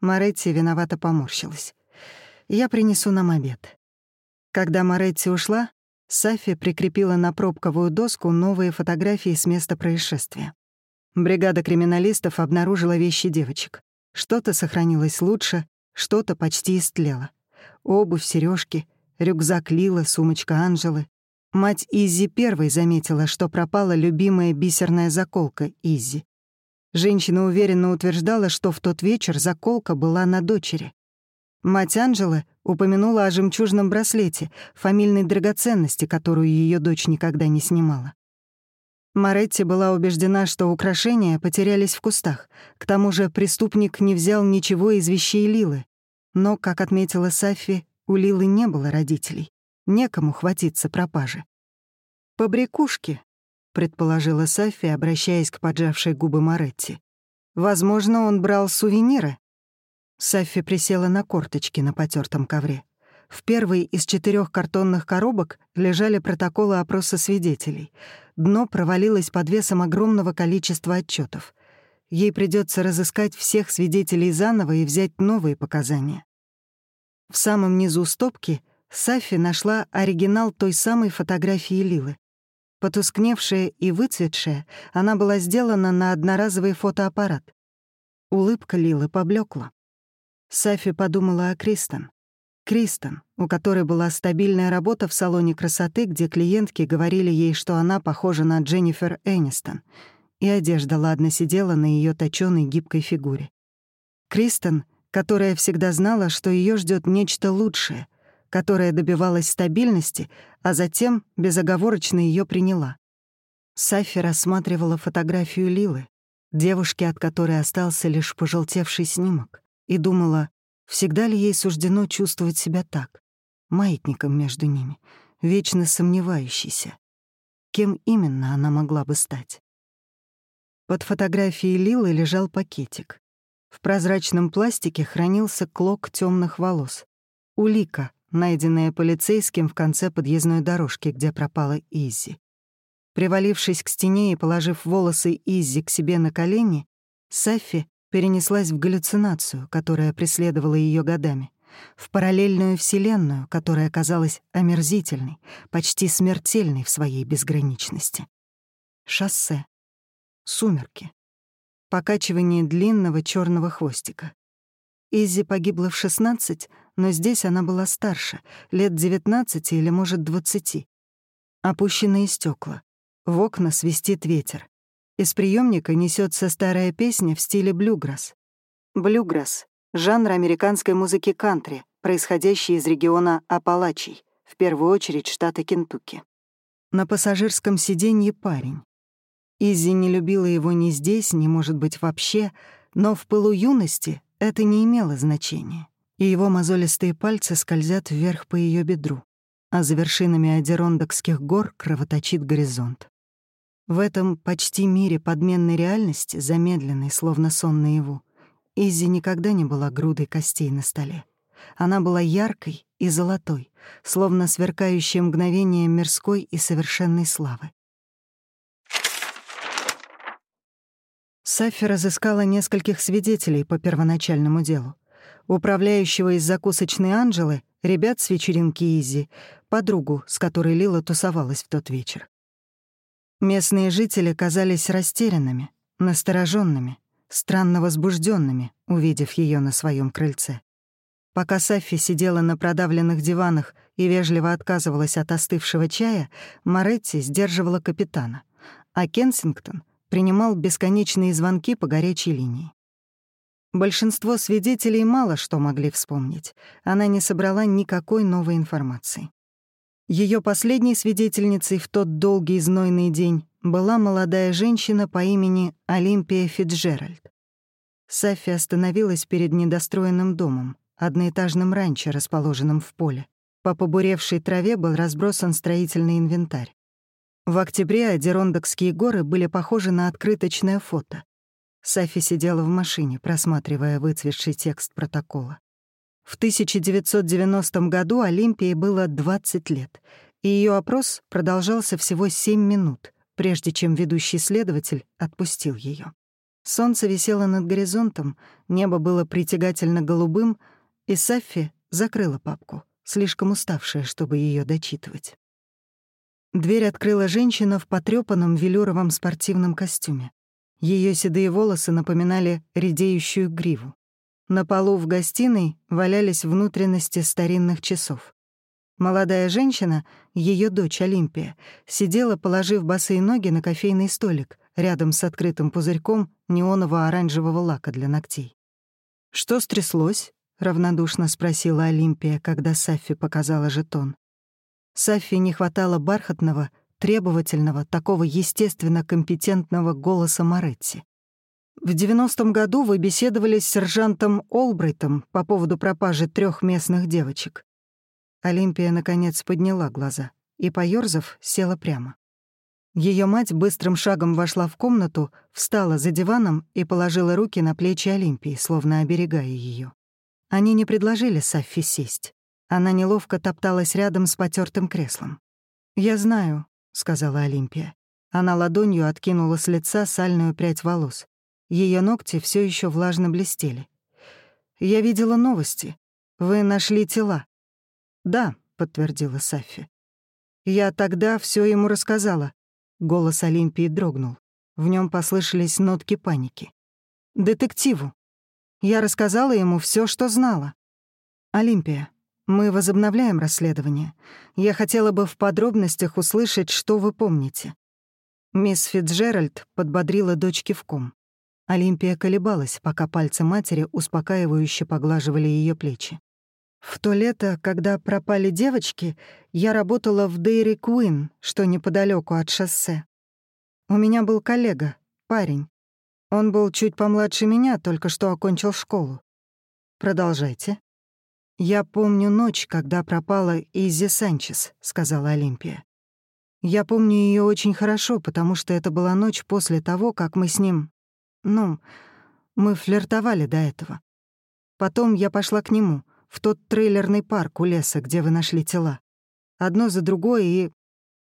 Моретти виновато поморщилась. «Я принесу нам обед». Когда Моретти ушла, Сафи прикрепила на пробковую доску новые фотографии с места происшествия. Бригада криминалистов обнаружила вещи девочек. Что-то сохранилось лучше, что-то почти истлело. Обувь, сережки, рюкзак Лила, сумочка Анжелы. Мать Изи первой заметила, что пропала любимая бисерная заколка Изи. Женщина уверенно утверждала, что в тот вечер заколка была на дочери. Мать Анжелы упомянула о жемчужном браслете, фамильной драгоценности, которую ее дочь никогда не снимала. Моретти была убеждена, что украшения потерялись в кустах. К тому же преступник не взял ничего из вещей Лилы. Но, как отметила Сафи, у Лилы не было родителей. Некому хватиться пропажи. «Побрякушки», — предположила Сафи, обращаясь к поджавшей губы Моретти. «Возможно, он брал сувениры». Сафи присела на корточки на потертом ковре. В первой из четырех картонных коробок лежали протоколы опроса свидетелей. Дно провалилось под весом огромного количества отчетов. Ей придется разыскать всех свидетелей заново и взять новые показания. В самом низу стопки Сафи нашла оригинал той самой фотографии Лилы. Потускневшая и выцветшая, она была сделана на одноразовый фотоаппарат. Улыбка Лилы поблекла. Сафи подумала о Кристен. Кристен, у которой была стабильная работа в салоне красоты, где клиентки говорили ей, что она похожа на Дженнифер Энистон, и одежда ладно сидела на ее точёной гибкой фигуре. Кристен, которая всегда знала, что ее ждет нечто лучшее, которая добивалась стабильности, а затем безоговорочно ее приняла. Сафи рассматривала фотографию Лилы, девушки, от которой остался лишь пожелтевший снимок, и думала, Всегда ли ей суждено чувствовать себя так, маятником между ними, вечно сомневающейся? Кем именно она могла бы стать? Под фотографией Лилы лежал пакетик. В прозрачном пластике хранился клок темных волос. Улика, найденная полицейским в конце подъездной дорожки, где пропала Изи. Привалившись к стене и положив волосы Изи к себе на колени, Сафи перенеслась в галлюцинацию, которая преследовала ее годами, в параллельную вселенную, которая казалась омерзительной, почти смертельной в своей безграничности. Шоссе. Сумерки. Покачивание длинного черного хвостика. Изи погибла в 16, но здесь она была старше, лет 19 или, может, 20. Опущенные стекла. В окна свистит ветер. Из приемника несется старая песня в стиле блюграсс. Блюграсс — жанр американской музыки кантри, происходящий из региона Апалачий, в первую очередь штата Кентукки. На пассажирском сиденье парень. Изи не любила его ни здесь, ни, может быть, вообще, но в пылу юности это не имело значения, и его мозолистые пальцы скользят вверх по ее бедру, а за вершинами Адерондокских гор кровоточит горизонт. В этом почти мире подменной реальности, замедленной, словно сон наяву, Изи никогда не была грудой костей на столе. Она была яркой и золотой, словно сверкающее мгновение мирской и совершенной славы. Саффи разыскала нескольких свидетелей по первоначальному делу. Управляющего из закусочной Анжелы, ребят с вечеринки Изи, подругу, с которой Лила тусовалась в тот вечер. Местные жители казались растерянными, настороженными, странно возбужденными, увидев ее на своем крыльце. Пока Саффи сидела на продавленных диванах и вежливо отказывалась от остывшего чая, Моретти сдерживала капитана, а Кенсингтон принимал бесконечные звонки по горячей линии. Большинство свидетелей мало что могли вспомнить. Она не собрала никакой новой информации. Ее последней свидетельницей в тот долгий знойный день была молодая женщина по имени Олимпия Фитджеральд. Сафи остановилась перед недостроенным домом, одноэтажным ранчо, расположенным в поле. По побуревшей траве был разбросан строительный инвентарь. В октябре Адерондокские горы были похожи на открыточное фото. Сафи сидела в машине, просматривая выцветший текст протокола. В 1990 году Олимпии было 20 лет, и ее опрос продолжался всего 7 минут, прежде чем ведущий следователь отпустил ее. Солнце висело над горизонтом, небо было притягательно голубым, и Сафи закрыла папку, слишком уставшая, чтобы ее дочитывать. Дверь открыла женщина в потрёпанном велюровом спортивном костюме. Ее седые волосы напоминали редеющую гриву. На полу в гостиной валялись внутренности старинных часов. Молодая женщина, ее дочь Олимпия, сидела, положив босые ноги на кофейный столик рядом с открытым пузырьком неоново-оранжевого лака для ногтей. «Что стряслось?» — равнодушно спросила Олимпия, когда Саффи показала жетон. Сафи не хватало бархатного, требовательного, такого естественно компетентного голоса Моретти. В девяностом году вы беседовали с сержантом Олбрейтом по поводу пропажи трех местных девочек. Олимпия, наконец, подняла глаза и, поёрзав, села прямо. Ее мать быстрым шагом вошла в комнату, встала за диваном и положила руки на плечи Олимпии, словно оберегая ее. Они не предложили Саффи сесть. Она неловко топталась рядом с потертым креслом. «Я знаю», — сказала Олимпия. Она ладонью откинула с лица сальную прядь волос. Ее ногти все еще влажно блестели. «Я видела новости. Вы нашли тела». «Да», — подтвердила Сафи. «Я тогда все ему рассказала». Голос Олимпии дрогнул. В нем послышались нотки паники. «Детективу. Я рассказала ему все, что знала». «Олимпия, мы возобновляем расследование. Я хотела бы в подробностях услышать, что вы помните». Мисс Фитджеральд подбодрила дочь кивком. Олимпия колебалась, пока пальцы матери успокаивающе поглаживали ее плечи. В то лето, когда пропали девочки, я работала в Dairy Queen, что неподалеку от шоссе. У меня был коллега, парень. Он был чуть помладше меня, только что окончил школу. Продолжайте. «Я помню ночь, когда пропала Изи Санчес», — сказала Олимпия. «Я помню ее очень хорошо, потому что это была ночь после того, как мы с ним... Ну, мы флиртовали до этого. Потом я пошла к нему, в тот трейлерный парк у леса, где вы нашли тела. Одно за другое и...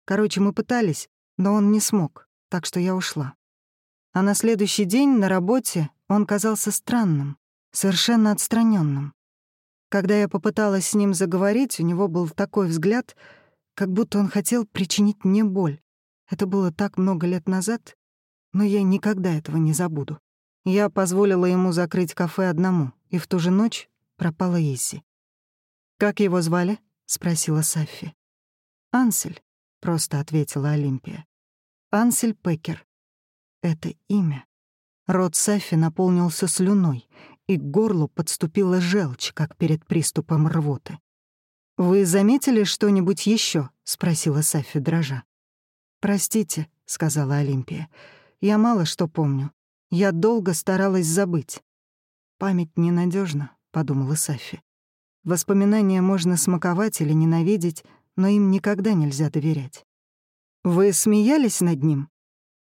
Короче, мы пытались, но он не смог, так что я ушла. А на следующий день на работе он казался странным, совершенно отстраненным. Когда я попыталась с ним заговорить, у него был такой взгляд, как будто он хотел причинить мне боль. Это было так много лет назад, но я никогда этого не забуду. Я позволила ему закрыть кафе одному, и в ту же ночь пропала Изи. «Как его звали?» — спросила Саффи. «Ансель. — просто ответила Олимпия. «Ансель Пекер. Это имя». Рот Сафи наполнился слюной, и к горлу подступила желчь, как перед приступом рвоты. «Вы заметили что-нибудь еще? спросила Сафи дрожа. «Простите», — сказала Олимпия, — «я мало что помню. Я долго старалась забыть». «Память ненадежна, подумала Сафи. «Воспоминания можно смаковать или ненавидеть, но им никогда нельзя доверять». «Вы смеялись над ним?»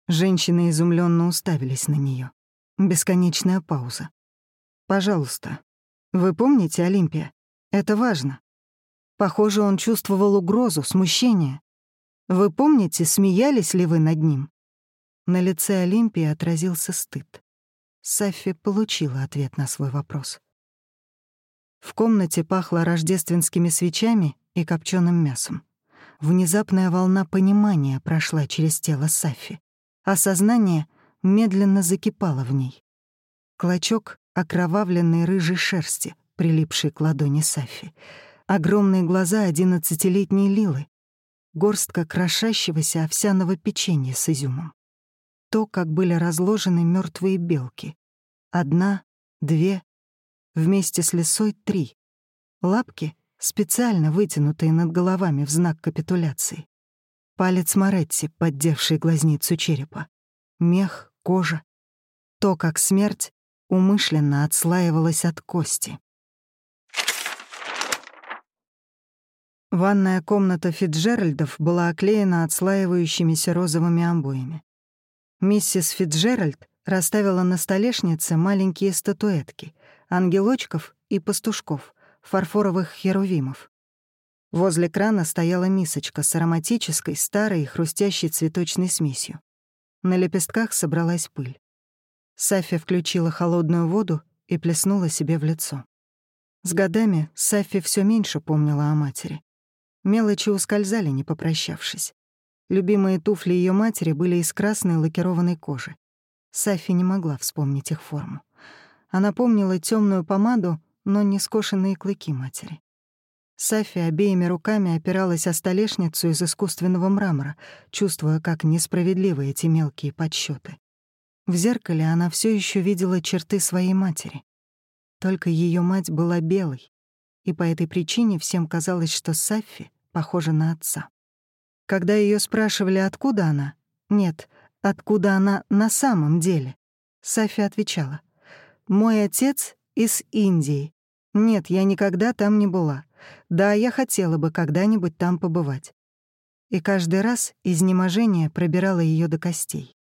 Женщины изумленно уставились на нее. Бесконечная пауза. «Пожалуйста. Вы помните, Олимпия? Это важно». Похоже, он чувствовал угрозу, смущение. Вы помните, смеялись ли вы над ним? На лице Олимпии отразился стыд. Саффи получила ответ на свой вопрос. В комнате пахло рождественскими свечами и копченым мясом. Внезапная волна понимания прошла через тело Саффи а сознание медленно закипало в ней. Клочок окровавленной рыжей шерсти, прилипшей к ладони Сафи, огромные глаза одиннадцатилетней Лилы, горстка крошащегося овсяного печенья с изюмом. То, как были разложены мертвые белки. Одна, две, вместе с лесой три. Лапки, специально вытянутые над головами в знак капитуляции. Палец Моретти, поддевший глазницу черепа. Мех, кожа. То, как смерть умышленно отслаивалась от кости. Ванная комната Фитджеральдов была оклеена отслаивающимися розовыми обоями. Миссис Фитджеральд расставила на столешнице маленькие статуэтки, ангелочков и пастушков, фарфоровых херувимов. Возле крана стояла мисочка с ароматической, старой и хрустящей цветочной смесью. На лепестках собралась пыль. Сафи включила холодную воду и плеснула себе в лицо. С годами Сафи все меньше помнила о матери. Мелочи ускользали, не попрощавшись. Любимые туфли ее матери были из красной лакированной кожи. Сафи не могла вспомнить их форму. Она помнила темную помаду, но не скошенные клыки матери. Сафи обеими руками опиралась о столешницу из искусственного мрамора, чувствуя, как несправедливы эти мелкие подсчеты. В зеркале она все еще видела черты своей матери. Только ее мать была белой, и по этой причине всем казалось, что Сафи похожа на отца. Когда ее спрашивали, откуда она, нет, откуда она на самом деле, Сафи отвечала, «Мой отец из Индии. Нет, я никогда там не была. Да, я хотела бы когда-нибудь там побывать. И каждый раз изнеможение пробирало ее до костей.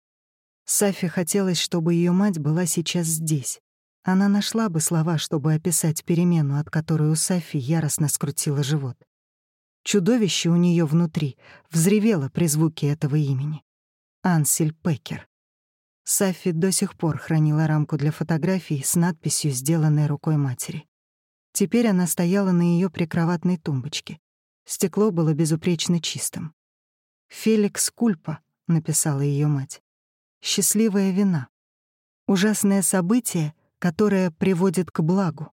Сафи хотелось, чтобы ее мать была сейчас здесь. Она нашла бы слова, чтобы описать перемену, от которой у Сафи яростно скрутило живот. Чудовище у нее внутри взревело при звуке этого имени. Ансель Пекер. Сафи до сих пор хранила рамку для фотографий с надписью, сделанной рукой матери. Теперь она стояла на ее прикроватной тумбочке. Стекло было безупречно чистым. «Феликс Кульпа», — написала ее мать. «Счастливая вина. Ужасное событие, которое приводит к благу».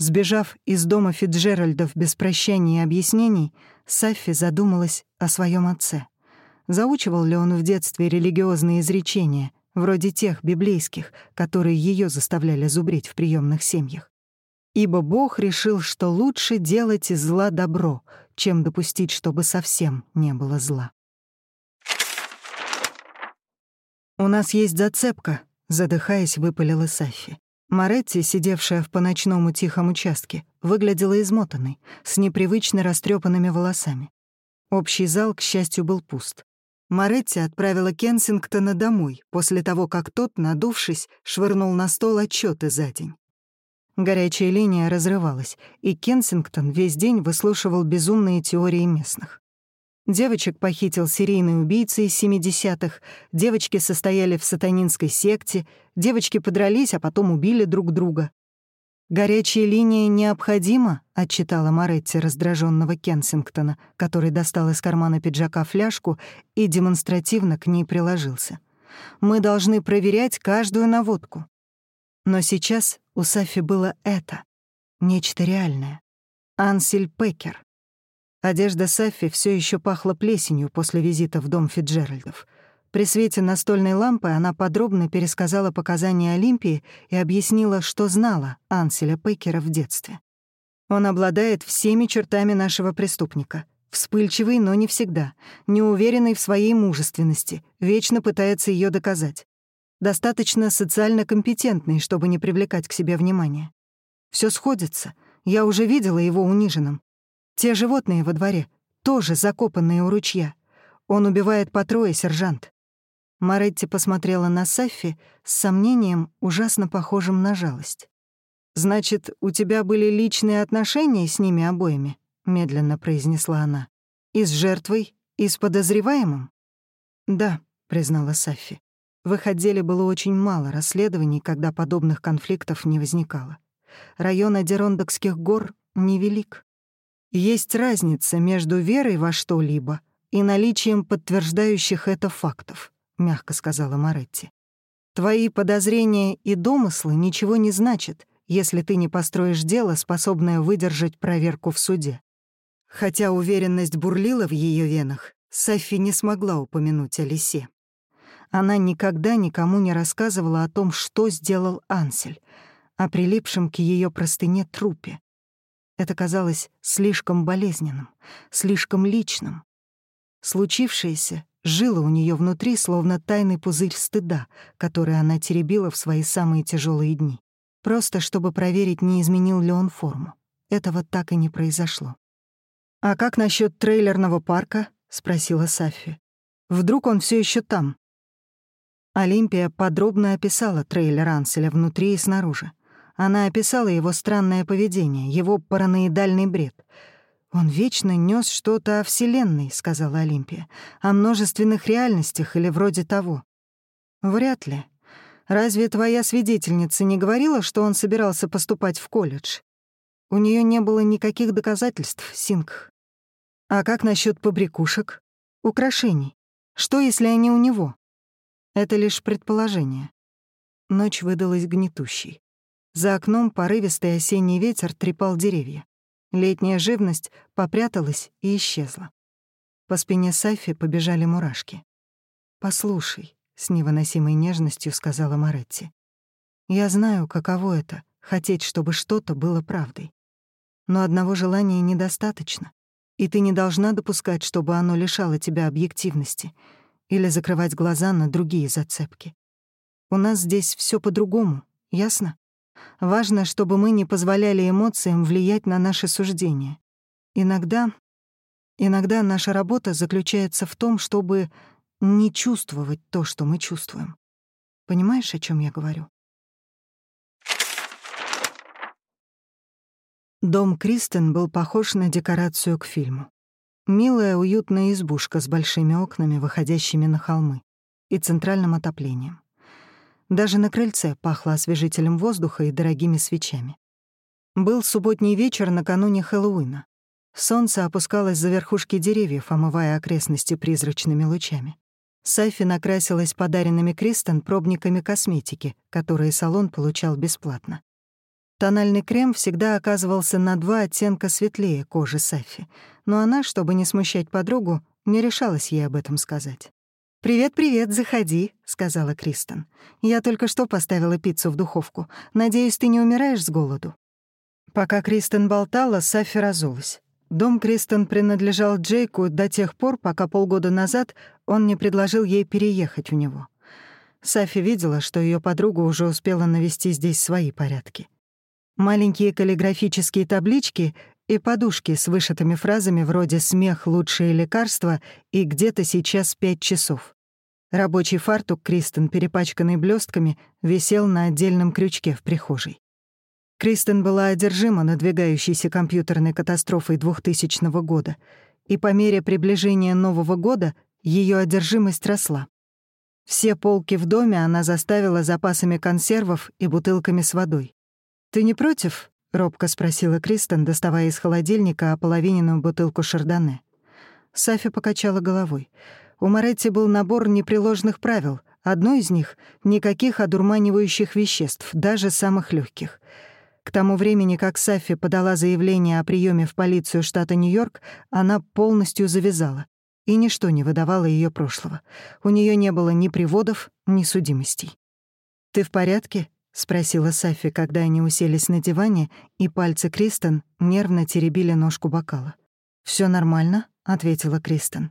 Сбежав из дома Фитджеральдов без прощания и объяснений, Саффи задумалась о своем отце. Заучивал ли он в детстве религиозные изречения, вроде тех библейских, которые ее заставляли зубрить в приемных семьях? ибо Бог решил, что лучше делать из зла добро, чем допустить, чтобы совсем не было зла. «У нас есть зацепка», — задыхаясь, выпалила Сафи. Моретти, сидевшая в по-ночному тихом участке, выглядела измотанной, с непривычно растрепанными волосами. Общий зал, к счастью, был пуст. Моретти отправила Кенсингтона домой после того, как тот, надувшись, швырнул на стол отчеты за день. Горячая линия разрывалась, и Кенсингтон весь день выслушивал безумные теории местных. Девочек похитил серийный убийца из 70-х, девочки состояли в сатанинской секте, девочки подрались, а потом убили друг друга. «Горячая линия необходима», — отчитала Моретти раздраженного Кенсингтона, который достал из кармана пиджака фляжку и демонстративно к ней приложился. «Мы должны проверять каждую наводку». Но сейчас у Сафи было это, нечто реальное. Ансель Пекер. Одежда Саффи все еще пахла плесенью после визита в дом Фиджеральдов. При свете настольной лампы она подробно пересказала показания Олимпии и объяснила, что знала Анселя Пейкера в детстве. Он обладает всеми чертами нашего преступника. Вспыльчивый, но не всегда. Неуверенный в своей мужественности. Вечно пытается ее доказать. Достаточно социально компетентный, чтобы не привлекать к себе внимания. Все сходится. Я уже видела его униженным. Те животные во дворе, тоже закопанные у ручья. Он убивает по трое, сержант. Маретти посмотрела на Саффи с сомнением, ужасно похожим на жалость. «Значит, у тебя были личные отношения с ними обоими?» — медленно произнесла она. «И с жертвой, и с подозреваемым?» «Да», — признала Саффи. В их отделе было очень мало расследований, когда подобных конфликтов не возникало. Район Адерондокских гор невелик. Есть разница между верой во что-либо и наличием подтверждающих это фактов, мягко сказала Маретти. Твои подозрения и домыслы ничего не значат, если ты не построишь дело, способное выдержать проверку в суде. Хотя уверенность бурлила в ее венах, Софи не смогла упомянуть о лисе. Она никогда никому не рассказывала о том, что сделал Ансель, о прилипшем к ее простыне трупе. Это казалось слишком болезненным, слишком личным. Случившееся жило у нее внутри, словно тайный пузырь стыда, который она теребила в свои самые тяжелые дни. Просто чтобы проверить, не изменил ли он форму. Этого так и не произошло. «А как насчет трейлерного парка?» — спросила Сафи. «Вдруг он все еще там?» Олимпия подробно описала трейлер Анселя внутри и снаружи. Она описала его странное поведение, его параноидальный бред. «Он вечно нес что-то о Вселенной», — сказала Олимпия, «о множественных реальностях или вроде того». «Вряд ли. Разве твоя свидетельница не говорила, что он собирался поступать в колледж? У нее не было никаких доказательств, Синг. А как насчет побрякушек? Украшений? Что, если они у него? Это лишь предположение. Ночь выдалась гнетущей. За окном порывистый осенний ветер трепал деревья. Летняя живность попряталась и исчезла. По спине Сафи побежали мурашки. «Послушай», — с невыносимой нежностью сказала Маретти. «Я знаю, каково это — хотеть, чтобы что-то было правдой. Но одного желания недостаточно, и ты не должна допускать, чтобы оно лишало тебя объективности или закрывать глаза на другие зацепки. У нас здесь все по-другому, ясно? Важно, чтобы мы не позволяли эмоциям влиять на наши суждения. Иногда... Иногда наша работа заключается в том, чтобы не чувствовать то, что мы чувствуем. Понимаешь, о чем я говорю? Дом Кристен был похож на декорацию к фильму. Милая уютная избушка с большими окнами, выходящими на холмы, и центральным отоплением. Даже на крыльце пахло освежителем воздуха и дорогими свечами. Был субботний вечер накануне Хэллоуина. Солнце опускалось за верхушки деревьев, омывая окрестности призрачными лучами. Сайфи накрасилась подаренными Кристен пробниками косметики, которые салон получал бесплатно. Тональный крем всегда оказывался на два оттенка светлее кожи Сайфи, но она, чтобы не смущать подругу, не решалась ей об этом сказать. «Привет-привет, заходи», — сказала Кристен. «Я только что поставила пиццу в духовку. Надеюсь, ты не умираешь с голоду». Пока Кристен болтала, Сафи разулась. Дом Кристен принадлежал Джейку до тех пор, пока полгода назад он не предложил ей переехать в него. Сафи видела, что ее подруга уже успела навести здесь свои порядки. Маленькие каллиграфические таблички и подушки с вышитыми фразами вроде «смех — лучшее лекарство» и «где-то сейчас пять часов». Рабочий фартук Кристен, перепачканный блестками, висел на отдельном крючке в прихожей. Кристен была одержима надвигающейся компьютерной катастрофой 2000 года, и по мере приближения Нового года ее одержимость росла. Все полки в доме она заставила запасами консервов и бутылками с водой. «Ты не против?» — робко спросила Кристен, доставая из холодильника ополовиненную бутылку шардоне. Сафи покачала головой. У Моретти был набор непреложных правил. Одно из них — никаких одурманивающих веществ, даже самых легких. К тому времени, как Саффи подала заявление о приеме в полицию штата Нью-Йорк, она полностью завязала, и ничто не выдавало ее прошлого. У нее не было ни приводов, ни судимостей. «Ты в порядке?» — спросила Саффи, когда они уселись на диване, и пальцы Кристен нервно теребили ножку бокала. Все нормально?» — ответила Кристен.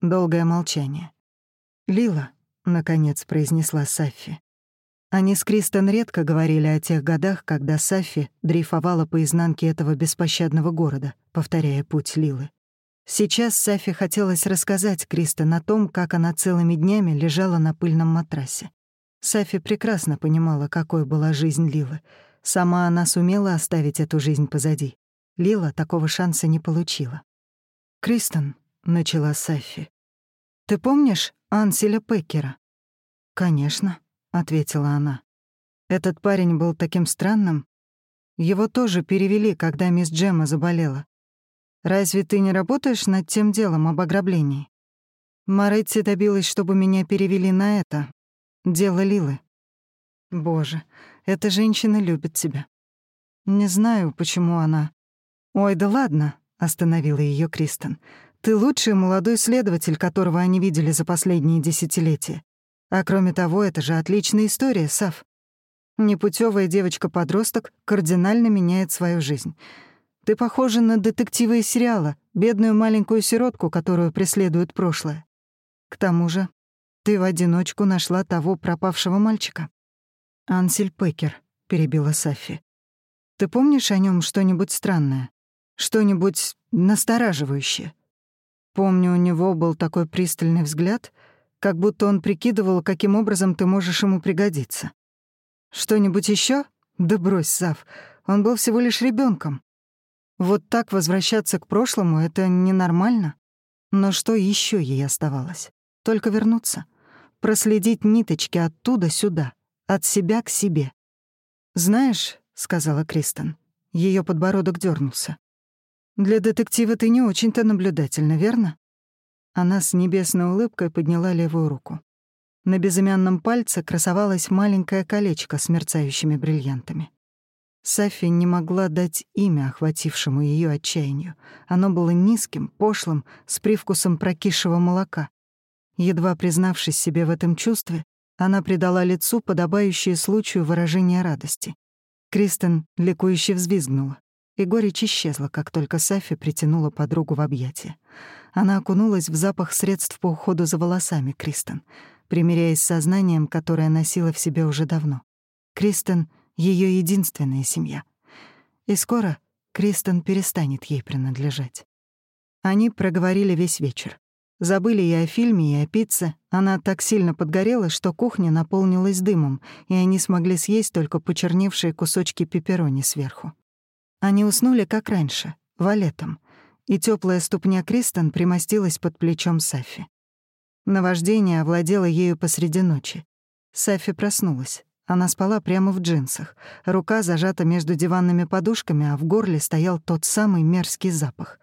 Долгое молчание. «Лила», — наконец произнесла Саффи. Они с Кристен редко говорили о тех годах, когда Саффи дрейфовала по изнанке этого беспощадного города, повторяя путь Лилы. Сейчас Сафи хотелось рассказать Кристен о том, как она целыми днями лежала на пыльном матрасе. Сафи прекрасно понимала, какой была жизнь Лилы. Сама она сумела оставить эту жизнь позади. Лила такого шанса не получила. «Кристен», — начала Сафи, — «ты помнишь Анселя Пеккера?» «Конечно», — ответила она. «Этот парень был таким странным. Его тоже перевели, когда мисс Джема заболела. Разве ты не работаешь над тем делом об ограблении? Моретти добилась, чтобы меня перевели на это. Дело Лилы. Боже, эта женщина любит тебя. Не знаю, почему она... Ой, да ладно, остановила ее Кристен. Ты лучший молодой следователь, которого они видели за последние десятилетия. А кроме того, это же отличная история, Сав. Непутевая девочка-подросток кардинально меняет свою жизнь. Ты похожа на детектива из сериала, бедную маленькую сиротку, которую преследует прошлое. К тому же, ты в одиночку нашла того пропавшего мальчика. Ансель Пекер, перебила Сафи. Ты помнишь о нем что-нибудь странное? Что-нибудь настораживающее? Помню, у него был такой пристальный взгляд, как будто он прикидывал, каким образом ты можешь ему пригодиться. Что-нибудь еще? Да брось, Сав, он был всего лишь ребенком. Вот так возвращаться к прошлому — это ненормально. Но что еще ей оставалось? Только вернуться. Проследить ниточки оттуда сюда, от себя к себе. «Знаешь», — сказала Кристен, ее подбородок дернулся. «Для детектива ты не очень-то наблюдательна, верно?» Она с небесной улыбкой подняла левую руку. На безымянном пальце красовалось маленькое колечко с мерцающими бриллиантами. Сафи не могла дать имя охватившему ее отчаянию. Оно было низким, пошлым, с привкусом прокисшего молока. Едва признавшись себе в этом чувстве, она придала лицу подобающее случаю выражение радости. Кристен ликующе взвизгнула, и горечь исчезла, как только Сафи притянула подругу в объятия. Она окунулась в запах средств по уходу за волосами Кристен, примиряясь с сознанием, которое носила в себе уже давно. Кристен ее единственная семья. И скоро Кристен перестанет ей принадлежать. Они проговорили весь вечер. Забыли и о фильме, и о пицце. Она так сильно подгорела, что кухня наполнилась дымом, и они смогли съесть только почерневшие кусочки пепперони сверху. Они уснули, как раньше, валетом, и теплая ступня Кристен примостилась под плечом Сафи. Наваждение овладело ею посреди ночи. Сафи проснулась. Она спала прямо в джинсах. Рука зажата между диванными подушками, а в горле стоял тот самый мерзкий запах.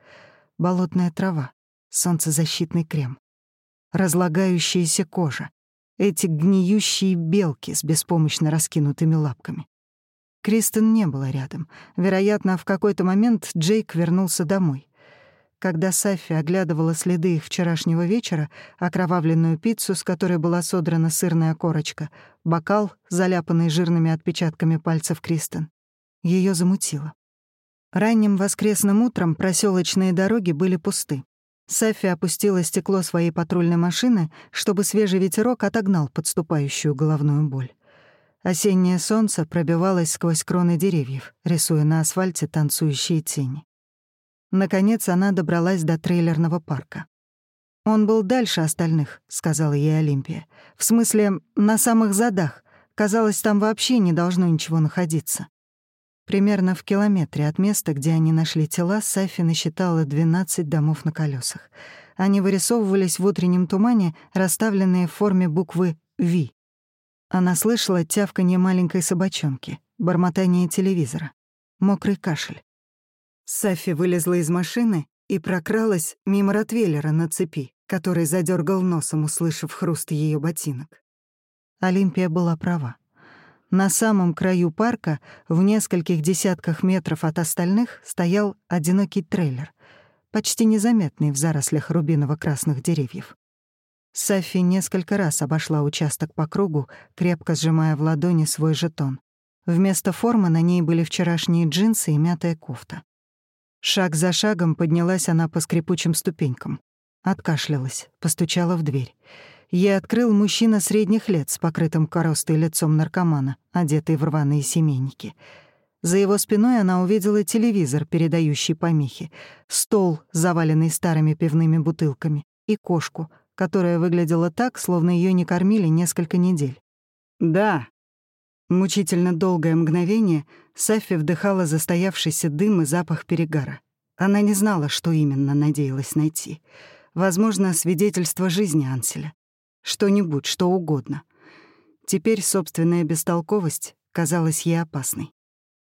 Болотная трава, солнцезащитный крем. Разлагающаяся кожа. Эти гниющие белки с беспомощно раскинутыми лапками. Кристен не было рядом. Вероятно, в какой-то момент Джейк вернулся домой. Когда Сафи оглядывала следы их вчерашнего вечера, окровавленную пиццу, с которой была содрана сырная корочка, бокал, заляпанный жирными отпечатками пальцев Кристен, ее замутило. Ранним воскресным утром проселочные дороги были пусты. Сафи опустила стекло своей патрульной машины, чтобы свежий ветерок отогнал подступающую головную боль. Осеннее солнце пробивалось сквозь кроны деревьев, рисуя на асфальте танцующие тени. Наконец она добралась до трейлерного парка. «Он был дальше остальных», — сказала ей Олимпия. «В смысле, на самых задах. Казалось, там вообще не должно ничего находиться». Примерно в километре от места, где они нашли тела, Сафи насчитала 12 домов на колесах. Они вырисовывались в утреннем тумане, расставленные в форме буквы «Ви». Она слышала тявканье маленькой собачонки, бормотание телевизора, мокрый кашель. Сафи вылезла из машины и прокралась мимо Ротвейлера на цепи, который задергал носом, услышав хруст ее ботинок. Олимпия была права. На самом краю парка, в нескольких десятках метров от остальных, стоял одинокий трейлер, почти незаметный в зарослях рубиново-красных деревьев. Сафи несколько раз обошла участок по кругу, крепко сжимая в ладони свой жетон. Вместо формы на ней были вчерашние джинсы и мятая кофта. Шаг за шагом поднялась она по скрипучим ступенькам. Откашлялась, постучала в дверь. Ей открыл мужчина средних лет с покрытым коростой лицом наркомана, одетый в рваные семейники. За его спиной она увидела телевизор, передающий помехи, стол, заваленный старыми пивными бутылками, и кошку, которая выглядела так, словно ее не кормили несколько недель. «Да». Мучительно долгое мгновение Сафи вдыхала застоявшийся дым и запах перегара. Она не знала, что именно надеялась найти. Возможно, свидетельство жизни Анселя. Что-нибудь, что угодно. Теперь собственная бестолковость казалась ей опасной.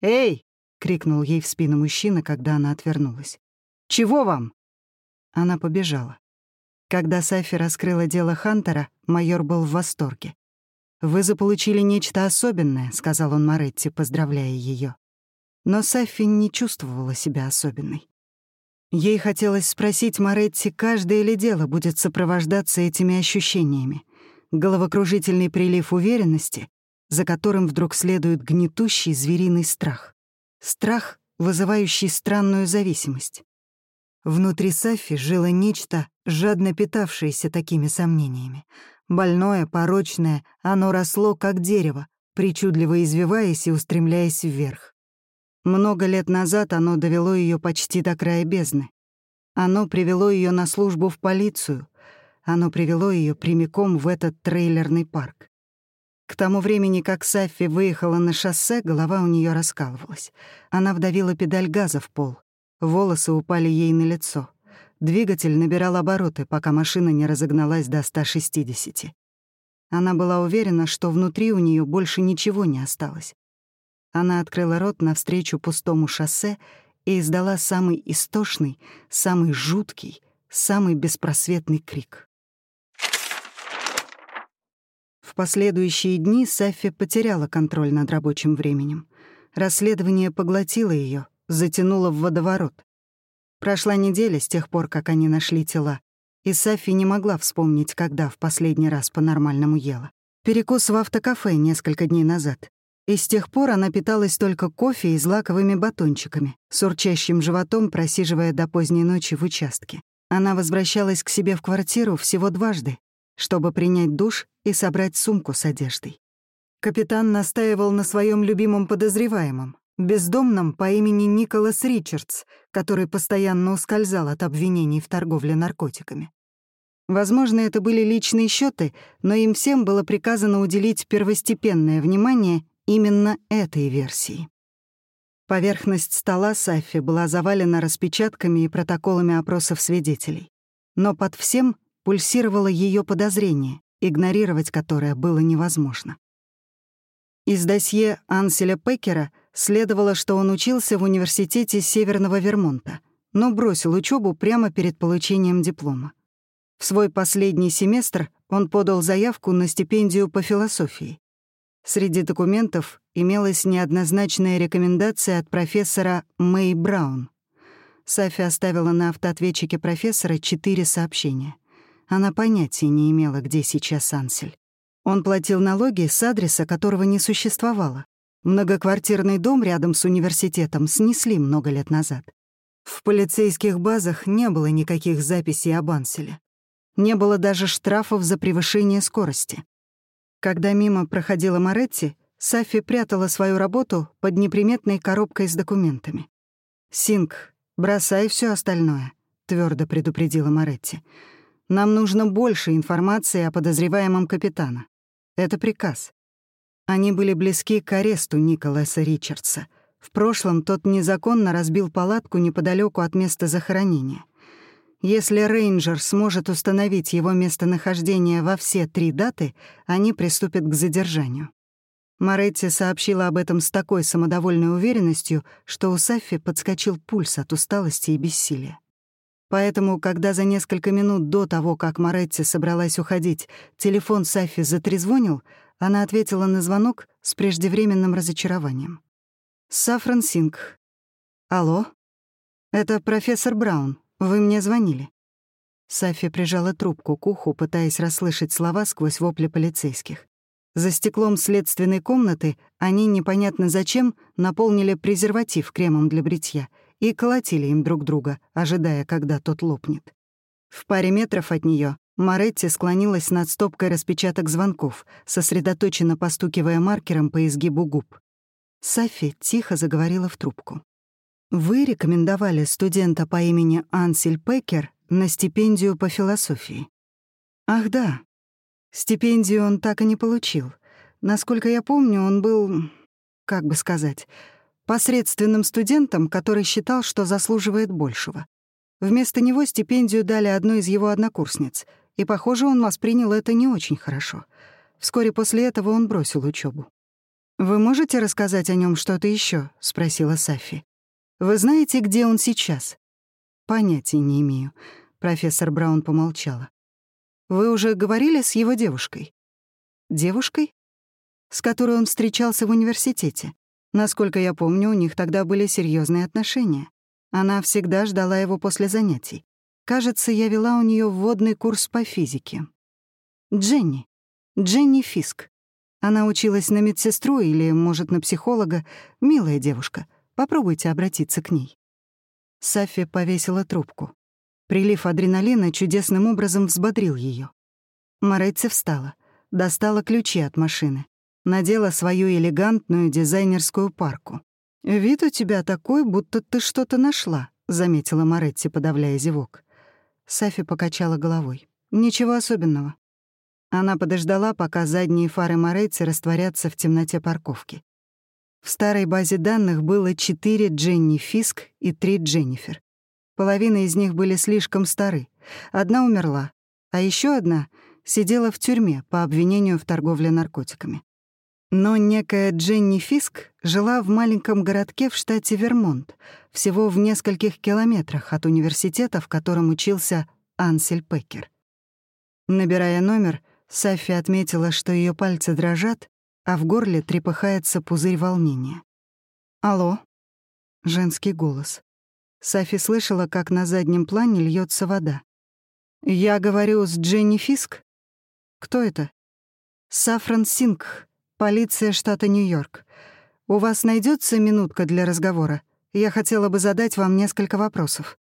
«Эй!» — крикнул ей в спину мужчина, когда она отвернулась. «Чего вам?» Она побежала. Когда Сафи раскрыла дело Хантера, майор был в восторге. «Вы заполучили нечто особенное», — сказал он Моретти, поздравляя ее. Но Сафи не чувствовала себя особенной. Ей хотелось спросить Моретти, каждое ли дело будет сопровождаться этими ощущениями. Головокружительный прилив уверенности, за которым вдруг следует гнетущий звериный страх. Страх, вызывающий странную зависимость. Внутри Сафи жило нечто, жадно питавшееся такими сомнениями. Больное, порочное, оно росло, как дерево, причудливо извиваясь и устремляясь вверх. Много лет назад оно довело ее почти до края бездны. Оно привело ее на службу в полицию. Оно привело ее прямиком в этот трейлерный парк. К тому времени, как Саффи выехала на шоссе, голова у нее раскалывалась. Она вдавила педаль газа в пол. Волосы упали ей на лицо. Двигатель набирал обороты, пока машина не разогналась до 160. Она была уверена, что внутри у нее больше ничего не осталось. Она открыла рот навстречу пустому шоссе и издала самый истошный, самый жуткий, самый беспросветный крик. В последующие дни Саффи потеряла контроль над рабочим временем. Расследование поглотило ее, затянуло в водоворот. Прошла неделя с тех пор, как они нашли тела, и Саффи не могла вспомнить, когда в последний раз по-нормальному ела. Перекус в автокафе несколько дней назад. И с тех пор она питалась только кофе и злаковыми батончиками, с урчащим животом просиживая до поздней ночи в участке. Она возвращалась к себе в квартиру всего дважды, чтобы принять душ и собрать сумку с одеждой. Капитан настаивал на своем любимом подозреваемом, бездомном по имени Николас Ричардс, который постоянно ускользал от обвинений в торговле наркотиками. Возможно, это были личные счеты, но им всем было приказано уделить первостепенное внимание именно этой версии. Поверхность стола Саффи была завалена распечатками и протоколами опросов свидетелей. Но под всем пульсировало ее подозрение, игнорировать которое было невозможно. Из досье Анселя Пекера следовало, что он учился в университете Северного Вермонта, но бросил учебу прямо перед получением диплома. В свой последний семестр он подал заявку на стипендию по философии. Среди документов имелась неоднозначная рекомендация от профессора Мэй Браун. Сафи оставила на автоответчике профессора четыре сообщения. Она понятия не имела, где сейчас Ансель. Он платил налоги с адреса, которого не существовало. Многоквартирный дом рядом с университетом снесли много лет назад. В полицейских базах не было никаких записей об Анселе. Не было даже штрафов за превышение скорости. Когда мимо проходила Моретти, Сафи прятала свою работу под неприметной коробкой с документами. «Синг, бросай все остальное», — твердо предупредила Моретти. «Нам нужно больше информации о подозреваемом капитана. Это приказ». Они были близки к аресту Николаса Ричардса. В прошлом тот незаконно разбил палатку неподалеку от места захоронения. Если рейнджер сможет установить его местонахождение во все три даты, они приступят к задержанию. Моретти сообщила об этом с такой самодовольной уверенностью, что у Саффи подскочил пульс от усталости и бессилия. Поэтому, когда за несколько минут до того, как Моретти собралась уходить, телефон Саффи затрезвонил, она ответила на звонок с преждевременным разочарованием. «Сафран Синг. Алло? Это профессор Браун. Вы мне звонили?» Сафи прижала трубку к уху, пытаясь расслышать слова сквозь вопли полицейских. За стеклом следственной комнаты они, непонятно зачем, наполнили презерватив кремом для бритья и колотили им друг друга, ожидая, когда тот лопнет. В паре метров от нее Моретти склонилась над стопкой распечаток звонков, сосредоточенно постукивая маркером по изгибу губ. Сафи тихо заговорила в трубку. «Вы рекомендовали студента по имени Ансель Пекер на стипендию по философии». «Ах да, Стипендию он так и не получил. Насколько я помню, он был, как бы сказать, посредственным студентом, который считал, что заслуживает большего. Вместо него стипендию дали одной из его однокурсниц, и, похоже, он воспринял это не очень хорошо. Вскоре после этого он бросил учебу. «Вы можете рассказать о нем что-то еще? спросила Сафи. «Вы знаете, где он сейчас?» «Понятия не имею», — профессор Браун помолчала. Вы уже говорили с его девушкой? Девушкой? С которой он встречался в университете. Насколько я помню, у них тогда были серьезные отношения. Она всегда ждала его после занятий. Кажется, я вела у нее вводный курс по физике. Дженни. Дженни Фиск. Она училась на медсестру или, может, на психолога. Милая девушка. Попробуйте обратиться к ней. Сафи повесила трубку. Прилив адреналина чудесным образом взбодрил ее. Моретти встала, достала ключи от машины, надела свою элегантную дизайнерскую парку. «Вид у тебя такой, будто ты что-то нашла», — заметила Моретти, подавляя зевок. Сафи покачала головой. «Ничего особенного». Она подождала, пока задние фары Моретти растворятся в темноте парковки. В старой базе данных было четыре Дженни Фиск и три Дженнифер. Половина из них были слишком стары. Одна умерла, а еще одна сидела в тюрьме по обвинению в торговле наркотиками. Но некая Дженни Фиск жила в маленьком городке в штате Вермонт, всего в нескольких километрах от университета, в котором учился Ансель Пекер. Набирая номер, Сафи отметила, что ее пальцы дрожат, а в горле трепыхается пузырь волнения. «Алло?» — женский голос. Сафи слышала, как на заднем плане льется вода. «Я говорю с Дженни Фиск?» «Кто это?» «Сафран Сингх, полиция штата Нью-Йорк. У вас найдется минутка для разговора? Я хотела бы задать вам несколько вопросов.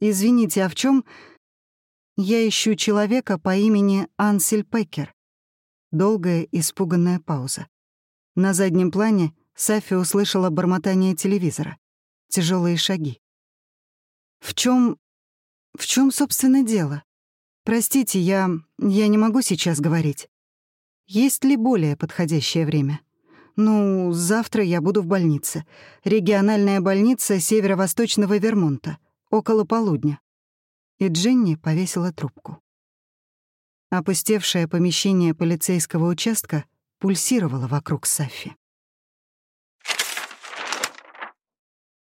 Извините, а в чем? Я ищу человека по имени Ансель Пекер». Долгая, испуганная пауза. На заднем плане Сафи услышала бормотание телевизора. Тяжелые шаги. В чем, в чем, собственно, дело? Простите, я... я не могу сейчас говорить. Есть ли более подходящее время? Ну, завтра я буду в больнице. Региональная больница северо-восточного Вермонта. Около полудня. И Дженни повесила трубку. Опустевшее помещение полицейского участка пульсировало вокруг Сафи.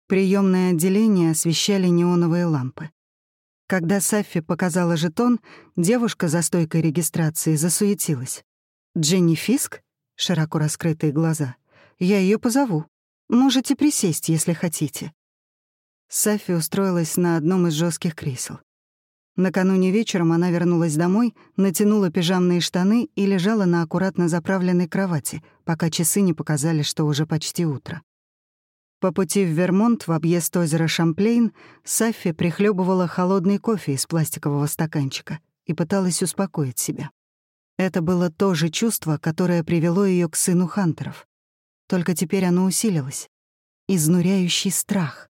Приемное отделение освещали неоновые лампы. Когда Саффи показала жетон, девушка за стойкой регистрации засуетилась. «Дженни Фиск?» — широко раскрытые глаза. «Я ее позову. Можете присесть, если хотите». Саффи устроилась на одном из жестких кресел. Накануне вечером она вернулась домой, натянула пижамные штаны и лежала на аккуратно заправленной кровати, пока часы не показали, что уже почти утро. По пути в Вермонт в объезд озера Шамплейн Саффи прихлебывала холодный кофе из пластикового стаканчика и пыталась успокоить себя. Это было то же чувство, которое привело ее к сыну Хантеров. Только теперь оно усилилось. Изнуряющий страх,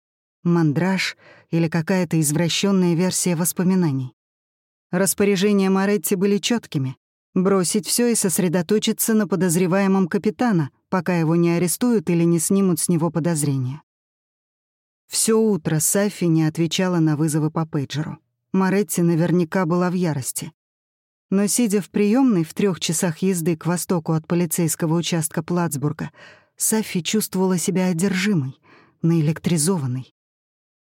мандраж или какая-то извращенная версия воспоминаний. Распоряжения Моретти были четкими: бросить все и сосредоточиться на подозреваемом капитана, пока его не арестуют или не снимут с него подозрения. Все утро Сафи не отвечала на вызовы по пейджеру. Моретти наверняка была в ярости. Но сидя в приемной в трех часах езды к востоку от полицейского участка Плацбурга, Сафи чувствовала себя одержимой, наэлектризованной.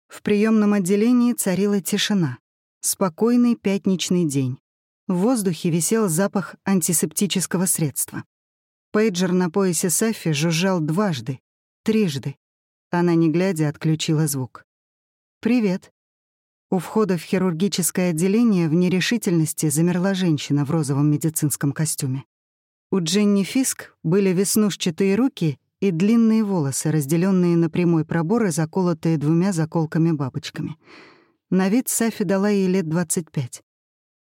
В приемном отделении царила тишина. Спокойный пятничный день. В воздухе висел запах антисептического средства. Пейджер на поясе Сафи жужжал дважды, трижды. Она, не глядя, отключила звук. «Привет». У входа в хирургическое отделение в нерешительности замерла женщина в розовом медицинском костюме. У Дженни Фиск были веснушчатые руки и длинные волосы, разделенные на прямой пробор и заколотые двумя заколками-бабочками. На вид Сафи дала ей лет 25.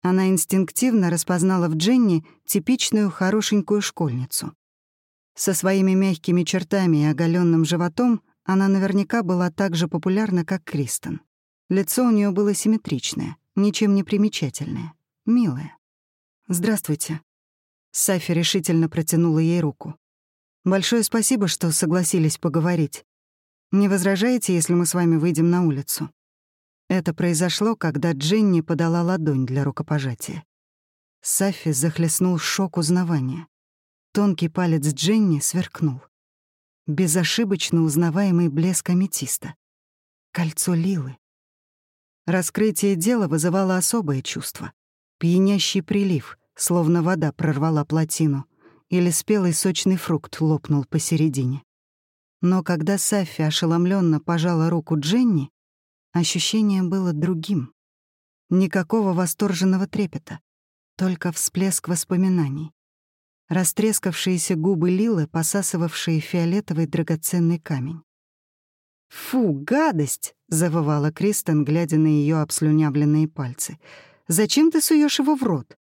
Она инстинктивно распознала в Дженни типичную хорошенькую школьницу. Со своими мягкими чертами и оголенным животом она наверняка была так же популярна, как Кристен. Лицо у нее было симметричное, ничем не примечательное, милое. «Здравствуйте». Сафи решительно протянула ей руку. Большое спасибо, что согласились поговорить. Не возражаете, если мы с вами выйдем на улицу?» Это произошло, когда Дженни подала ладонь для рукопожатия. Сафи захлестнул шок узнавания. Тонкий палец Дженни сверкнул. Безошибочно узнаваемый блеск аметиста. Кольцо лилы. Раскрытие дела вызывало особое чувство. Пьянящий прилив, словно вода прорвала плотину, или спелый сочный фрукт лопнул посередине. Но когда Сафи ошеломленно пожала руку Дженни, ощущение было другим. Никакого восторженного трепета, только всплеск воспоминаний. Растрескавшиеся губы Лилы, посасывавшие фиолетовый драгоценный камень. «Фу, гадость!» — завывала Кристен, глядя на ее обслюнявленные пальцы. «Зачем ты суешь его в рот?»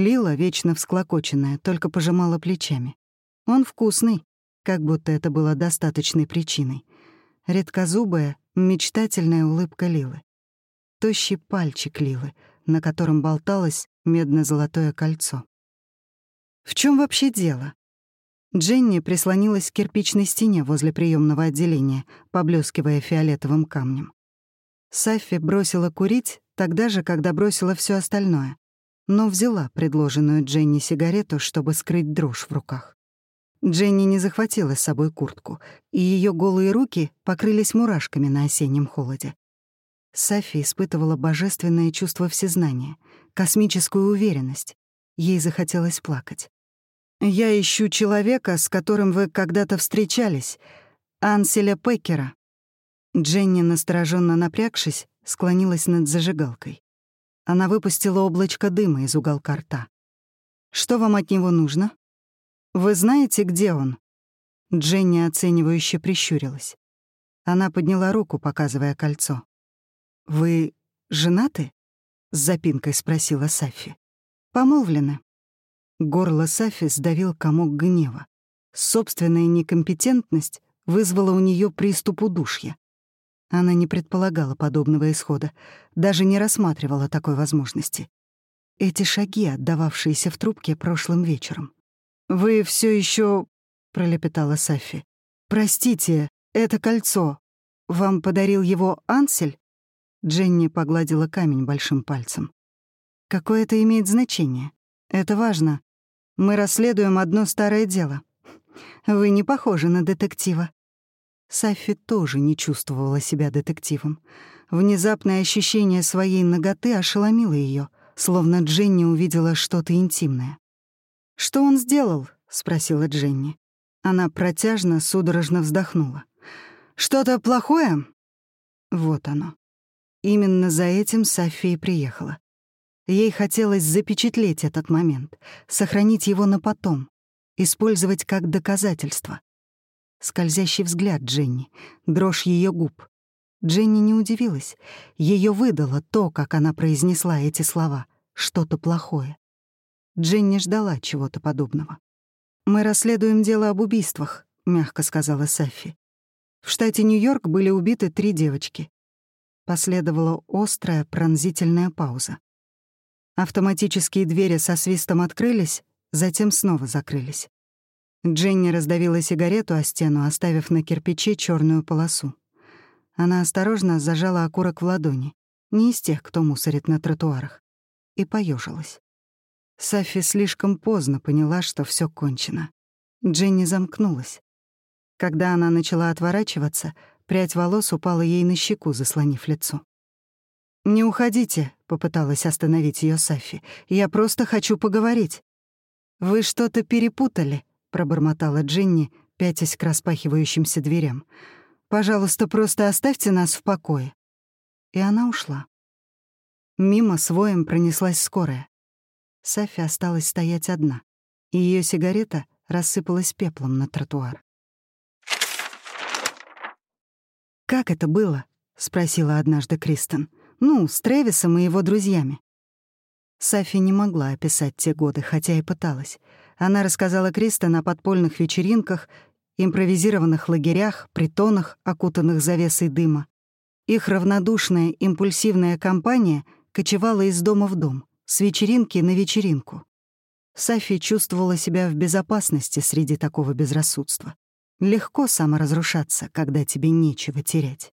Лила, вечно всклокоченная, только пожимала плечами. Он вкусный, как будто это было достаточной причиной. Редкозубая, мечтательная улыбка Лилы. Тощий пальчик Лилы, на котором болталось медно-золотое кольцо. В чем вообще дело? Дженни прислонилась к кирпичной стене возле приемного отделения, поблескивая фиолетовым камнем. Саффи бросила курить тогда же, когда бросила все остальное, но взяла предложенную Дженни сигарету, чтобы скрыть дрожь в руках. Дженни не захватила с собой куртку, и ее голые руки покрылись мурашками на осеннем холоде. Сафи испытывала божественное чувство всезнания, космическую уверенность. Ей захотелось плакать. «Я ищу человека, с которым вы когда-то встречались, Анселя Пекера». Дженни, настороженно напрягшись, склонилась над зажигалкой. Она выпустила облачко дыма из уголка рта. «Что вам от него нужно? Вы знаете, где он?» Дженни оценивающе прищурилась. Она подняла руку, показывая кольцо. «Вы женаты?» — с запинкой спросила Сафи. «Помолвлены». Горло Сафи сдавил комок гнева. Собственная некомпетентность вызвала у нее приступ удушья. Она не предполагала подобного исхода, даже не рассматривала такой возможности. Эти шаги, отдававшиеся в трубке прошлым вечером. «Вы все еще, пролепетала Сафи. «Простите, это кольцо. Вам подарил его Ансель?» Дженни погладила камень большим пальцем. «Какое это имеет значение? Это важно. Мы расследуем одно старое дело. Вы не похожи на детектива. Сафи тоже не чувствовала себя детективом. Внезапное ощущение своей ноготы ошеломило ее, словно Дженни увидела что-то интимное. «Что он сделал?» — спросила Дженни. Она протяжно, судорожно вздохнула. «Что-то плохое?» Вот оно. Именно за этим Сафи и приехала. Ей хотелось запечатлеть этот момент, сохранить его на потом, использовать как доказательство скользящий взгляд Дженни, дрожь ее губ. Дженни не удивилась. Ее выдало то, как она произнесла эти слова. Что-то плохое. Дженни ждала чего-то подобного. «Мы расследуем дело об убийствах», — мягко сказала Сафи. В штате Нью-Йорк были убиты три девочки. Последовала острая, пронзительная пауза. Автоматические двери со свистом открылись, затем снова закрылись. Дженни раздавила сигарету о стену, оставив на кирпиче черную полосу. Она осторожно зажала окурок в ладони, не из тех, кто мусорит на тротуарах, и поежилась. Сафи слишком поздно поняла, что все кончено. Дженни замкнулась. Когда она начала отворачиваться, прядь волос упала ей на щеку, заслонив лицо. «Не уходите», — попыталась остановить ее Сафи. «Я просто хочу поговорить». «Вы что-то перепутали», — пробормотала Дженни, пятясь к распахивающимся дверям. «Пожалуйста, просто оставьте нас в покое». И она ушла. Мимо с воем пронеслась скорая. Сафи осталась стоять одна, и ее сигарета рассыпалась пеплом на тротуар. «Как это было?» — спросила однажды Кристен. «Ну, с Трэвисом и его друзьями». Сафи не могла описать те годы, хотя и пыталась. Она рассказала Кристен о подпольных вечеринках, импровизированных лагерях, притонах, окутанных завесой дыма. Их равнодушная, импульсивная компания кочевала из дома в дом, с вечеринки на вечеринку. Сафи чувствовала себя в безопасности среди такого безрассудства. Легко саморазрушаться, когда тебе нечего терять.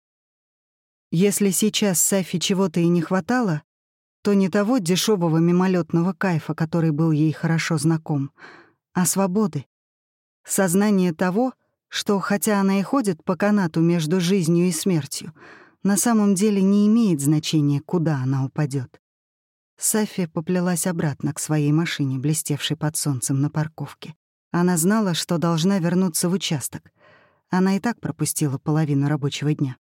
Если сейчас Сафи чего-то и не хватало, то не того дешевого мимолетного кайфа, который был ей хорошо знаком, а свободы. Сознание того, что, хотя она и ходит по канату между жизнью и смертью, на самом деле не имеет значения, куда она упадет. Сафи поплелась обратно к своей машине, блестевшей под солнцем на парковке. Она знала, что должна вернуться в участок. Она и так пропустила половину рабочего дня.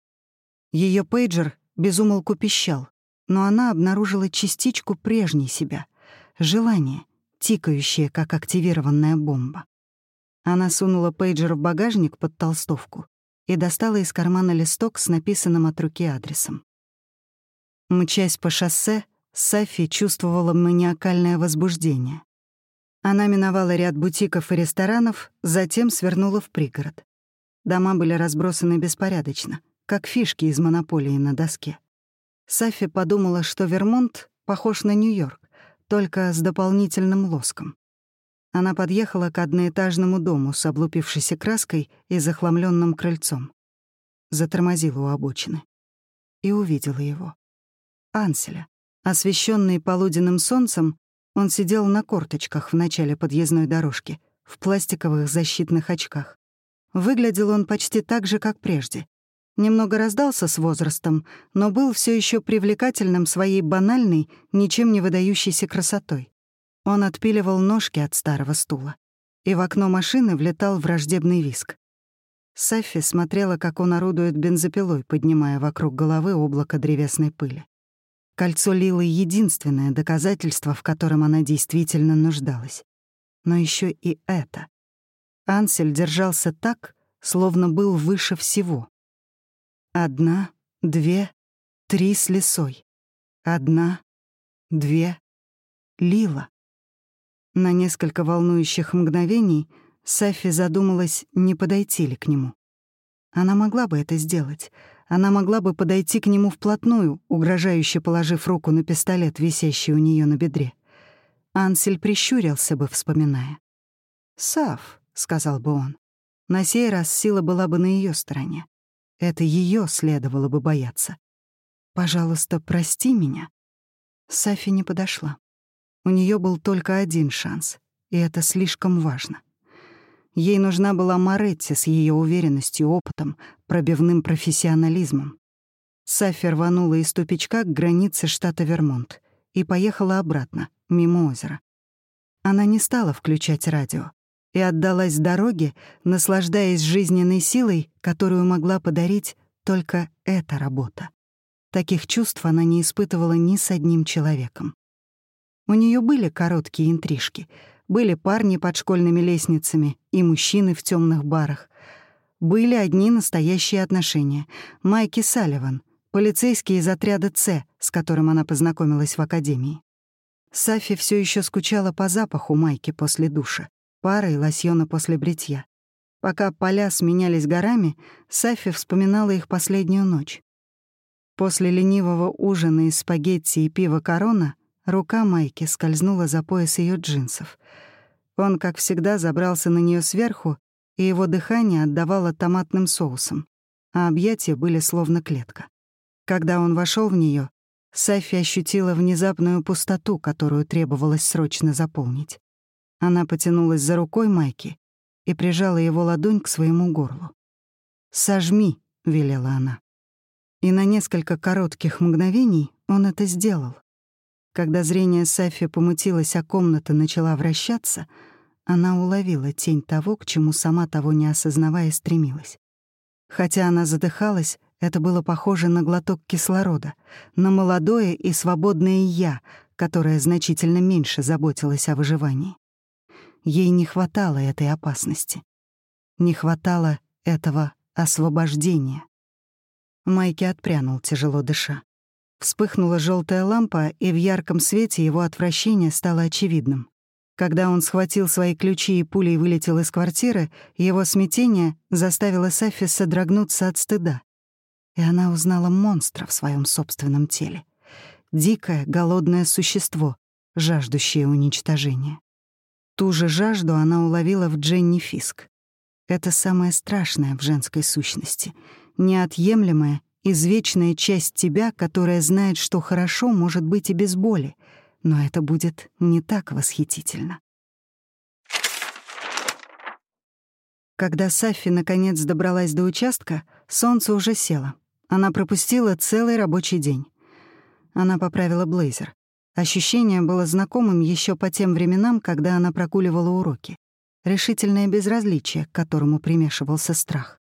Ее пейджер безумолку пищал, но она обнаружила частичку прежней себя — желание, тикающее, как активированная бомба. Она сунула пейджер в багажник под толстовку и достала из кармана листок с написанным от руки адресом. Мчась по шоссе, Сафи чувствовала маниакальное возбуждение. Она миновала ряд бутиков и ресторанов, затем свернула в пригород. Дома были разбросаны беспорядочно, как фишки из монополии на доске. Сафи подумала, что Вермонт похож на Нью-Йорк, только с дополнительным лоском. Она подъехала к одноэтажному дому с облупившейся краской и захламленным крыльцом. Затормозила у обочины. И увидела его. Анселя. Освещенный полуденным солнцем, он сидел на корточках в начале подъездной дорожки, в пластиковых защитных очках. Выглядел он почти так же, как прежде. Немного раздался с возрастом, но был все еще привлекательным своей банальной, ничем не выдающейся красотой. Он отпиливал ножки от старого стула, и в окно машины влетал враждебный виск. Саффи смотрела, как он орудует бензопилой, поднимая вокруг головы облако древесной пыли. Кольцо Лилы — единственное доказательство, в котором она действительно нуждалась. Но еще и это. Ансель держался так, словно был выше всего. Одна, две, три с лесой. Одна, две, Лила. На несколько волнующих мгновений Сафи задумалась, не подойти ли к нему. Она могла бы это сделать — она могла бы подойти к нему вплотную, угрожающе положив руку на пистолет, висящий у нее на бедре. Ансель прищурился бы, вспоминая. «Сав», — сказал бы он. На сей раз сила была бы на ее стороне. Это ее следовало бы бояться. «Пожалуйста, прости меня». Сафи не подошла. У нее был только один шанс, и это слишком важно. Ей нужна была Моретти с ее уверенностью, опытом, пробивным профессионализмом. Сафи рванула из тупичка к границе штата Вермонт и поехала обратно, мимо озера. Она не стала включать радио и отдалась дороге, наслаждаясь жизненной силой, которую могла подарить только эта работа. Таких чувств она не испытывала ни с одним человеком. У нее были короткие интрижки — были парни под школьными лестницами и мужчины в темных барах. Были одни настоящие отношения. Майки Салливан, полицейский из отряда «С», с которым она познакомилась в академии. Сафи все еще скучала по запаху Майки после душа, пары и лосьона после бритья. Пока поля сменялись горами, Сафи вспоминала их последнюю ночь. После ленивого ужина из спагетти и пива «Корона» рука Майки скользнула за пояс ее джинсов. Он, как всегда, забрался на нее сверху, и его дыхание отдавало томатным соусом, а объятия были словно клетка. Когда он вошел в нее, Сафи ощутила внезапную пустоту, которую требовалось срочно заполнить. Она потянулась за рукой Майки и прижала его ладонь к своему горлу. «Сожми», — велела она. И на несколько коротких мгновений он это сделал. Когда зрение Сафи помутилось, а комната начала вращаться, она уловила тень того, к чему сама того не осознавая стремилась. Хотя она задыхалась, это было похоже на глоток кислорода, на молодое и свободное «я», которое значительно меньше заботилось о выживании. Ей не хватало этой опасности. Не хватало этого освобождения. Майки отпрянул, тяжело дыша. Вспыхнула желтая лампа, и в ярком свете его отвращение стало очевидным. Когда он схватил свои ключи и пулей вылетел из квартиры, его смятение заставило Сафи содрогнуться от стыда. И она узнала монстра в своем собственном теле. Дикое, голодное существо, жаждущее уничтожения. Ту же жажду она уловила в Дженни Фиск. Это самое страшное в женской сущности, неотъемлемая, извечная часть тебя, которая знает, что хорошо может быть и без боли, но это будет не так восхитительно. Когда Сафи наконец добралась до участка, солнце уже село. Она пропустила целый рабочий день. Она поправила блейзер. Ощущение было знакомым еще по тем временам, когда она прогуливала уроки. Решительное безразличие, к которому примешивался страх.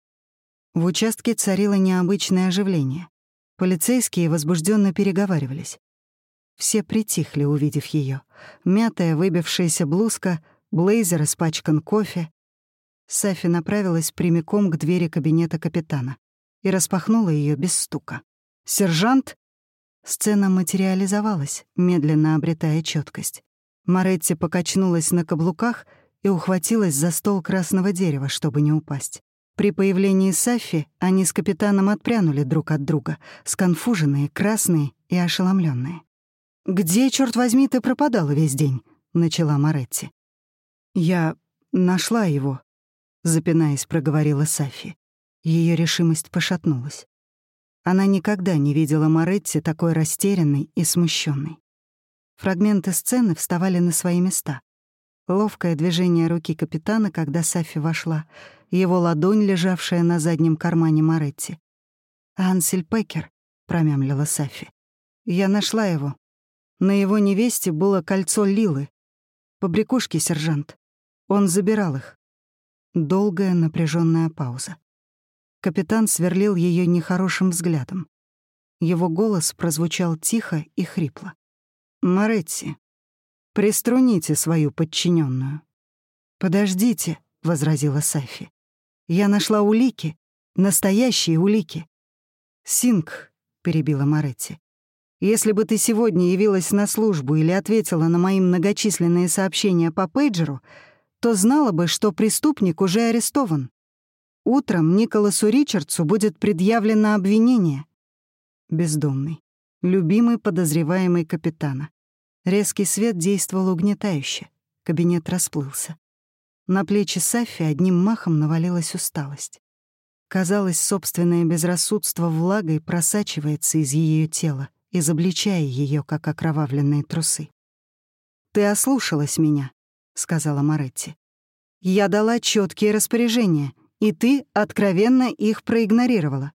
В участке царило необычное оживление. Полицейские возбужденно переговаривались. Все притихли, увидев ее. Мятая, выбившаяся блузка, блейзер испачкан кофе. Сафи направилась прямиком к двери кабинета капитана и распахнула ее без стука. «Сержант!» Сцена материализовалась, медленно обретая четкость. Моретти покачнулась на каблуках и ухватилась за стол красного дерева, чтобы не упасть. При появлении Сафи они с капитаном отпрянули друг от друга, сконфуженные, красные и ошеломленные. «Где, черт возьми, ты пропадала весь день?» — начала Моретти. «Я нашла его», — запинаясь, проговорила Сафи. Ее решимость пошатнулась. Она никогда не видела Моретти такой растерянной и смущенной. Фрагменты сцены вставали на свои места. Ловкое движение руки капитана, когда Сафи вошла, его ладонь, лежавшая на заднем кармане Моретти. «Ансель Пекер», — промямлила Сафи. «Я нашла его. На его невесте было кольцо Лилы. Побрякушки, сержант. Он забирал их». Долгая напряженная пауза. Капитан сверлил ее нехорошим взглядом. Его голос прозвучал тихо и хрипло. «Моретти, приструните свою подчиненную. «Подождите», — возразила Сафи. «Я нашла улики, настоящие улики». «Синг», — перебила Моретти, «если бы ты сегодня явилась на службу или ответила на мои многочисленные сообщения по пейджеру, то знала бы, что преступник уже арестован. Утром Николасу Ричардсу будет предъявлено обвинение. Бездомный. Любимый подозреваемый капитана. Резкий свет действовал угнетающе. Кабинет расплылся. На плечи Сафи одним махом навалилась усталость. Казалось, собственное безрассудство влагой просачивается из ее тела, изобличая ее как окровавленные трусы. «Ты ослушалась меня», — сказала Моретти. «Я дала четкие распоряжения — и ты откровенно их проигнорировала.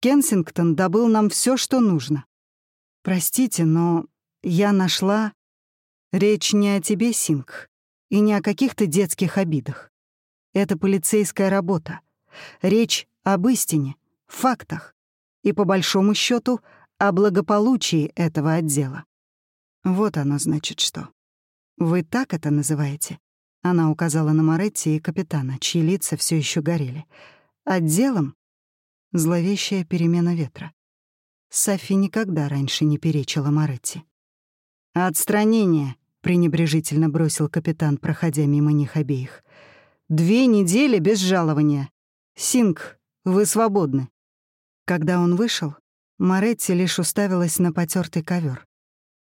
Кенсингтон добыл нам все, что нужно. Простите, но я нашла... Речь не о тебе, Синг, и не о каких-то детских обидах. Это полицейская работа. Речь об истине, фактах и, по большому счету, о благополучии этого отдела. Вот оно значит что. Вы так это называете? Она указала на Моретти и капитана, чьи лица все еще горели. Отделом — зловещая перемена ветра. Софи никогда раньше не перечила Моретти. «Отстранение», — пренебрежительно бросил капитан, проходя мимо них обеих. «Две недели без жалования. Синг, вы свободны». Когда он вышел, Моретти лишь уставилась на потертый ковер.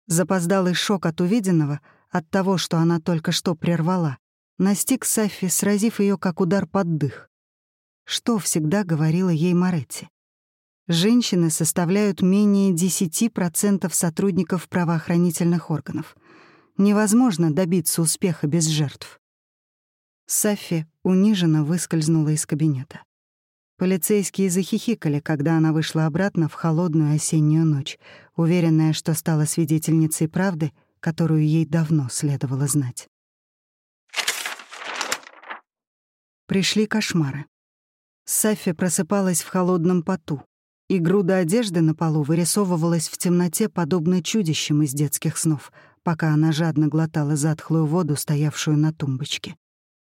Запоздалый шок от увиденного — от того, что она только что прервала, настиг Сафи, сразив ее как удар под дых. Что всегда говорила ей Моретти? Женщины составляют менее 10% сотрудников правоохранительных органов. Невозможно добиться успеха без жертв. Сафи униженно выскользнула из кабинета. Полицейские захихикали, когда она вышла обратно в холодную осеннюю ночь, уверенная, что стала свидетельницей правды — которую ей давно следовало знать. Пришли кошмары. Сафи просыпалась в холодном поту, и груда одежды на полу вырисовывалась в темноте, подобно чудищам из детских снов, пока она жадно глотала затхлую воду, стоявшую на тумбочке.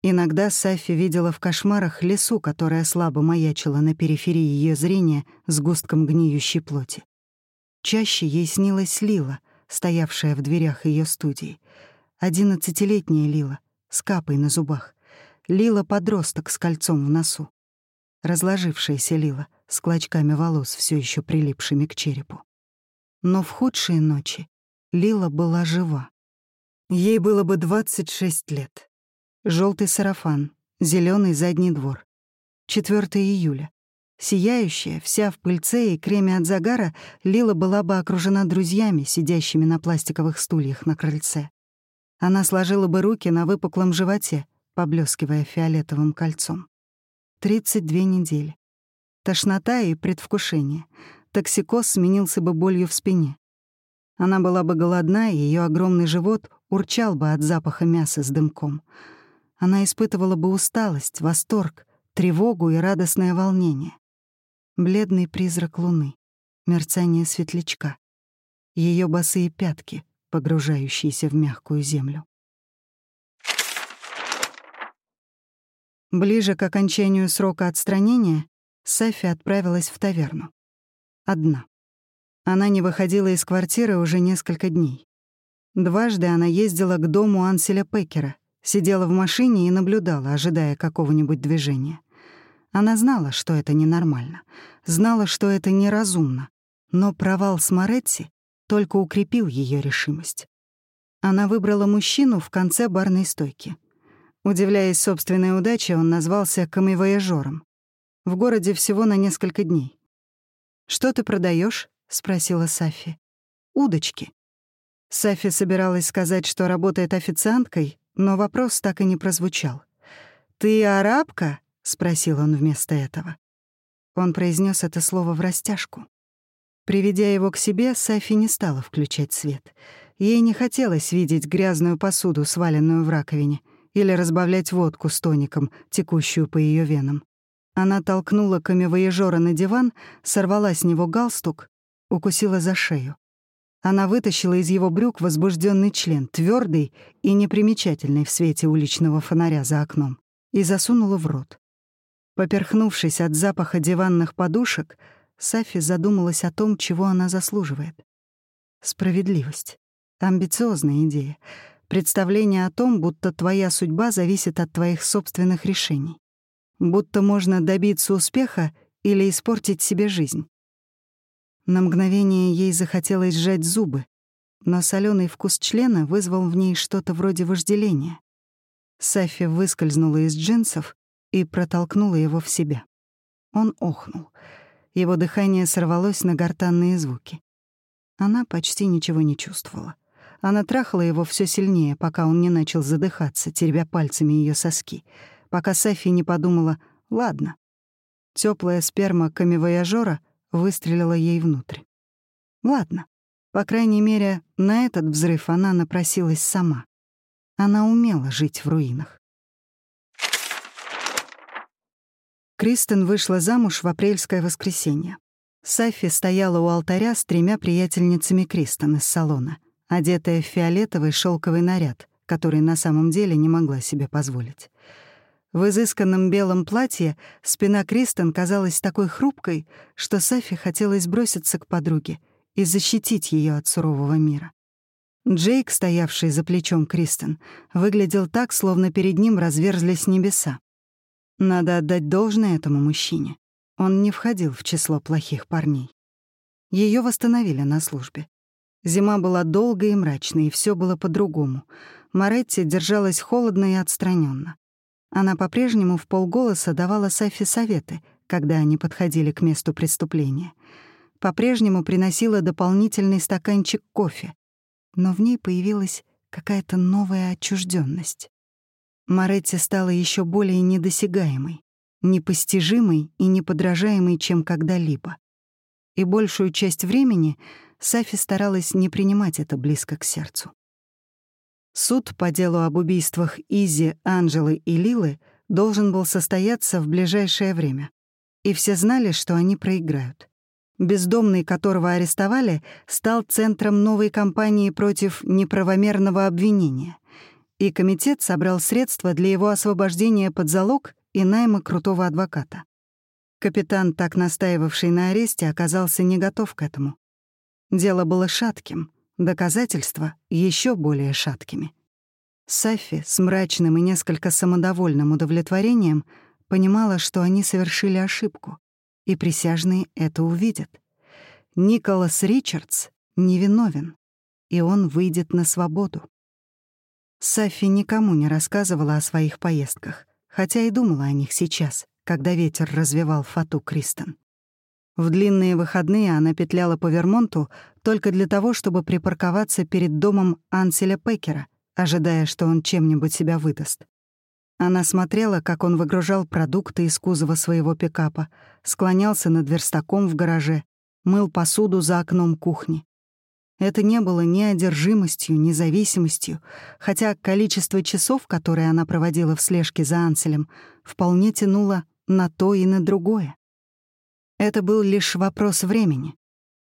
Иногда Сафи видела в кошмарах лесу, которая слабо маячила на периферии ее зрения с густком гниющей плоти. Чаще ей снилась Лила, стоявшая в дверях ее студии. Одиннадцатилетняя Лила, с капой на зубах. Лила-подросток с кольцом в носу. Разложившаяся Лила, с клочками волос, все еще прилипшими к черепу. Но в худшие ночи Лила была жива. Ей было бы 26 лет. Желтый сарафан, зеленый задний двор. 4 июля. Сияющая, вся в пыльце и креме от загара, Лила была бы окружена друзьями, сидящими на пластиковых стульях на крыльце. Она сложила бы руки на выпуклом животе, поблескивая фиолетовым кольцом. 32 недели. Тошнота и предвкушение. Токсикоз сменился бы болью в спине. Она была бы голодна, и ее огромный живот урчал бы от запаха мяса с дымком — она испытывала бы усталость, восторг, тревогу и радостное волнение. Бледный призрак луны, мерцание светлячка, ее босые пятки, погружающиеся в мягкую землю. Ближе к окончанию срока отстранения Сафи отправилась в таверну. Одна. Она не выходила из квартиры уже несколько дней. Дважды она ездила к дому Анселя Пекера, Сидела в машине и наблюдала, ожидая какого-нибудь движения. Она знала, что это ненормально, знала, что это неразумно, но провал с Моретти только укрепил ее решимость. Она выбрала мужчину в конце барной стойки. Удивляясь собственной удаче, он назвался камевояжером. В городе всего на несколько дней. «Что ты продаешь? спросила Сафи. «Удочки». Сафи собиралась сказать, что работает официанткой, но вопрос так и не прозвучал. «Ты арабка?» — спросил он вместо этого. Он произнес это слово в растяжку. Приведя его к себе, Сафи не стала включать свет. Ей не хотелось видеть грязную посуду, сваленную в раковине, или разбавлять водку с тоником, текущую по ее венам. Она толкнула камевояжора на диван, сорвала с него галстук, укусила за шею. Она вытащила из его брюк возбужденный член, твердый и непримечательный в свете уличного фонаря за окном, и засунула в рот. Поперхнувшись от запаха диванных подушек, Сафи задумалась о том, чего она заслуживает. Справедливость. Амбициозная идея. Представление о том, будто твоя судьба зависит от твоих собственных решений. Будто можно добиться успеха или испортить себе жизнь. На мгновение ей захотелось сжать зубы, но соленый вкус члена вызвал в ней что-то вроде вожделения. Сафи выскользнула из джинсов и протолкнула его в себя. Он охнул. Его дыхание сорвалось на гортанные звуки. Она почти ничего не чувствовала. Она трахала его все сильнее, пока он не начал задыхаться, теребя пальцами ее соски, пока Сафи не подумала «Ладно». Теплая сперма камевояжора — выстрелила ей внутрь. Ладно, по крайней мере, на этот взрыв она напросилась сама. Она умела жить в руинах. Кристен вышла замуж в апрельское воскресенье. Сафи стояла у алтаря с тремя приятельницами Кристен из салона, одетая в фиолетовый шелковый наряд, который на самом деле не могла себе позволить. В изысканном белом платье спина Кристен казалась такой хрупкой, что Сафи хотелось броситься к подруге и защитить ее от сурового мира. Джейк, стоявший за плечом Кристен, выглядел так, словно перед ним разверзлись небеса. Надо отдать должное этому мужчине. Он не входил в число плохих парней. Ее восстановили на службе. Зима была долгой и мрачной, и все было по-другому. Моретти держалась холодно и отстраненно. Она по-прежнему в полголоса давала Сафи советы, когда они подходили к месту преступления. По-прежнему приносила дополнительный стаканчик кофе. Но в ней появилась какая-то новая отчужденность. Моретти стала еще более недосягаемой, непостижимой и неподражаемой, чем когда-либо. И большую часть времени Сафи старалась не принимать это близко к сердцу. Суд по делу об убийствах Изи, Анжелы и Лилы должен был состояться в ближайшее время. И все знали, что они проиграют. Бездомный, которого арестовали, стал центром новой кампании против неправомерного обвинения. И комитет собрал средства для его освобождения под залог и найма крутого адвоката. Капитан, так настаивавший на аресте, оказался не готов к этому. Дело было шатким, доказательства еще более шаткими. Саффи с мрачным и несколько самодовольным удовлетворением понимала, что они совершили ошибку, и присяжные это увидят. Николас Ричардс невиновен, и он выйдет на свободу. Сафи никому не рассказывала о своих поездках, хотя и думала о них сейчас, когда ветер развивал фату Кристен. В длинные выходные она петляла по Вермонту только для того, чтобы припарковаться перед домом Анселя Пекера, ожидая, что он чем-нибудь себя выдаст. Она смотрела, как он выгружал продукты из кузова своего пикапа, склонялся над верстаком в гараже, мыл посуду за окном кухни. Это не было ни одержимостью, ни зависимостью, хотя количество часов, которые она проводила в слежке за Анселем, вполне тянуло на то и на другое. Это был лишь вопрос времени.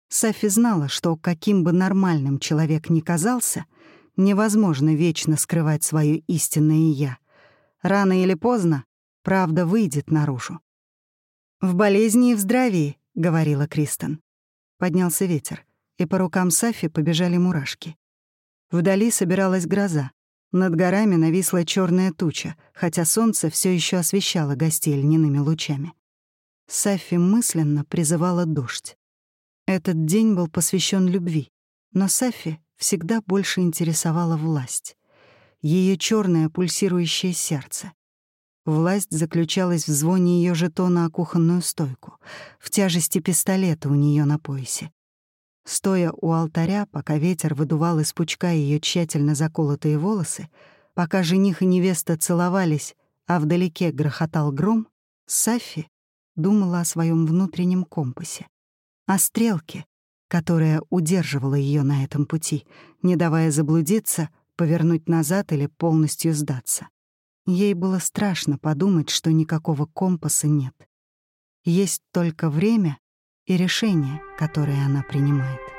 Сафи знала, что каким бы нормальным человек ни казался, невозможно вечно скрывать свое истинное «я», Рано или поздно правда выйдет наружу. «В болезни и в здравии», — говорила Кристен. Поднялся ветер, и по рукам Сафи побежали мурашки. Вдали собиралась гроза. Над горами нависла черная туча, хотя солнце все еще освещало гостей льняными лучами. Сафи мысленно призывала дождь. Этот день был посвящен любви, но Сафи всегда больше интересовала власть ее черное пульсирующее сердце. Власть заключалась в звоне ее жетона о кухонную стойку, в тяжести пистолета у нее на поясе. Стоя у алтаря, пока ветер выдувал из пучка ее тщательно заколотые волосы, пока жених и невеста целовались, а вдалеке грохотал гром, Сафи думала о своем внутреннем компасе, о стрелке, которая удерживала ее на этом пути, не давая заблудиться повернуть назад или полностью сдаться. Ей было страшно подумать, что никакого компаса нет. Есть только время и решение, которое она принимает.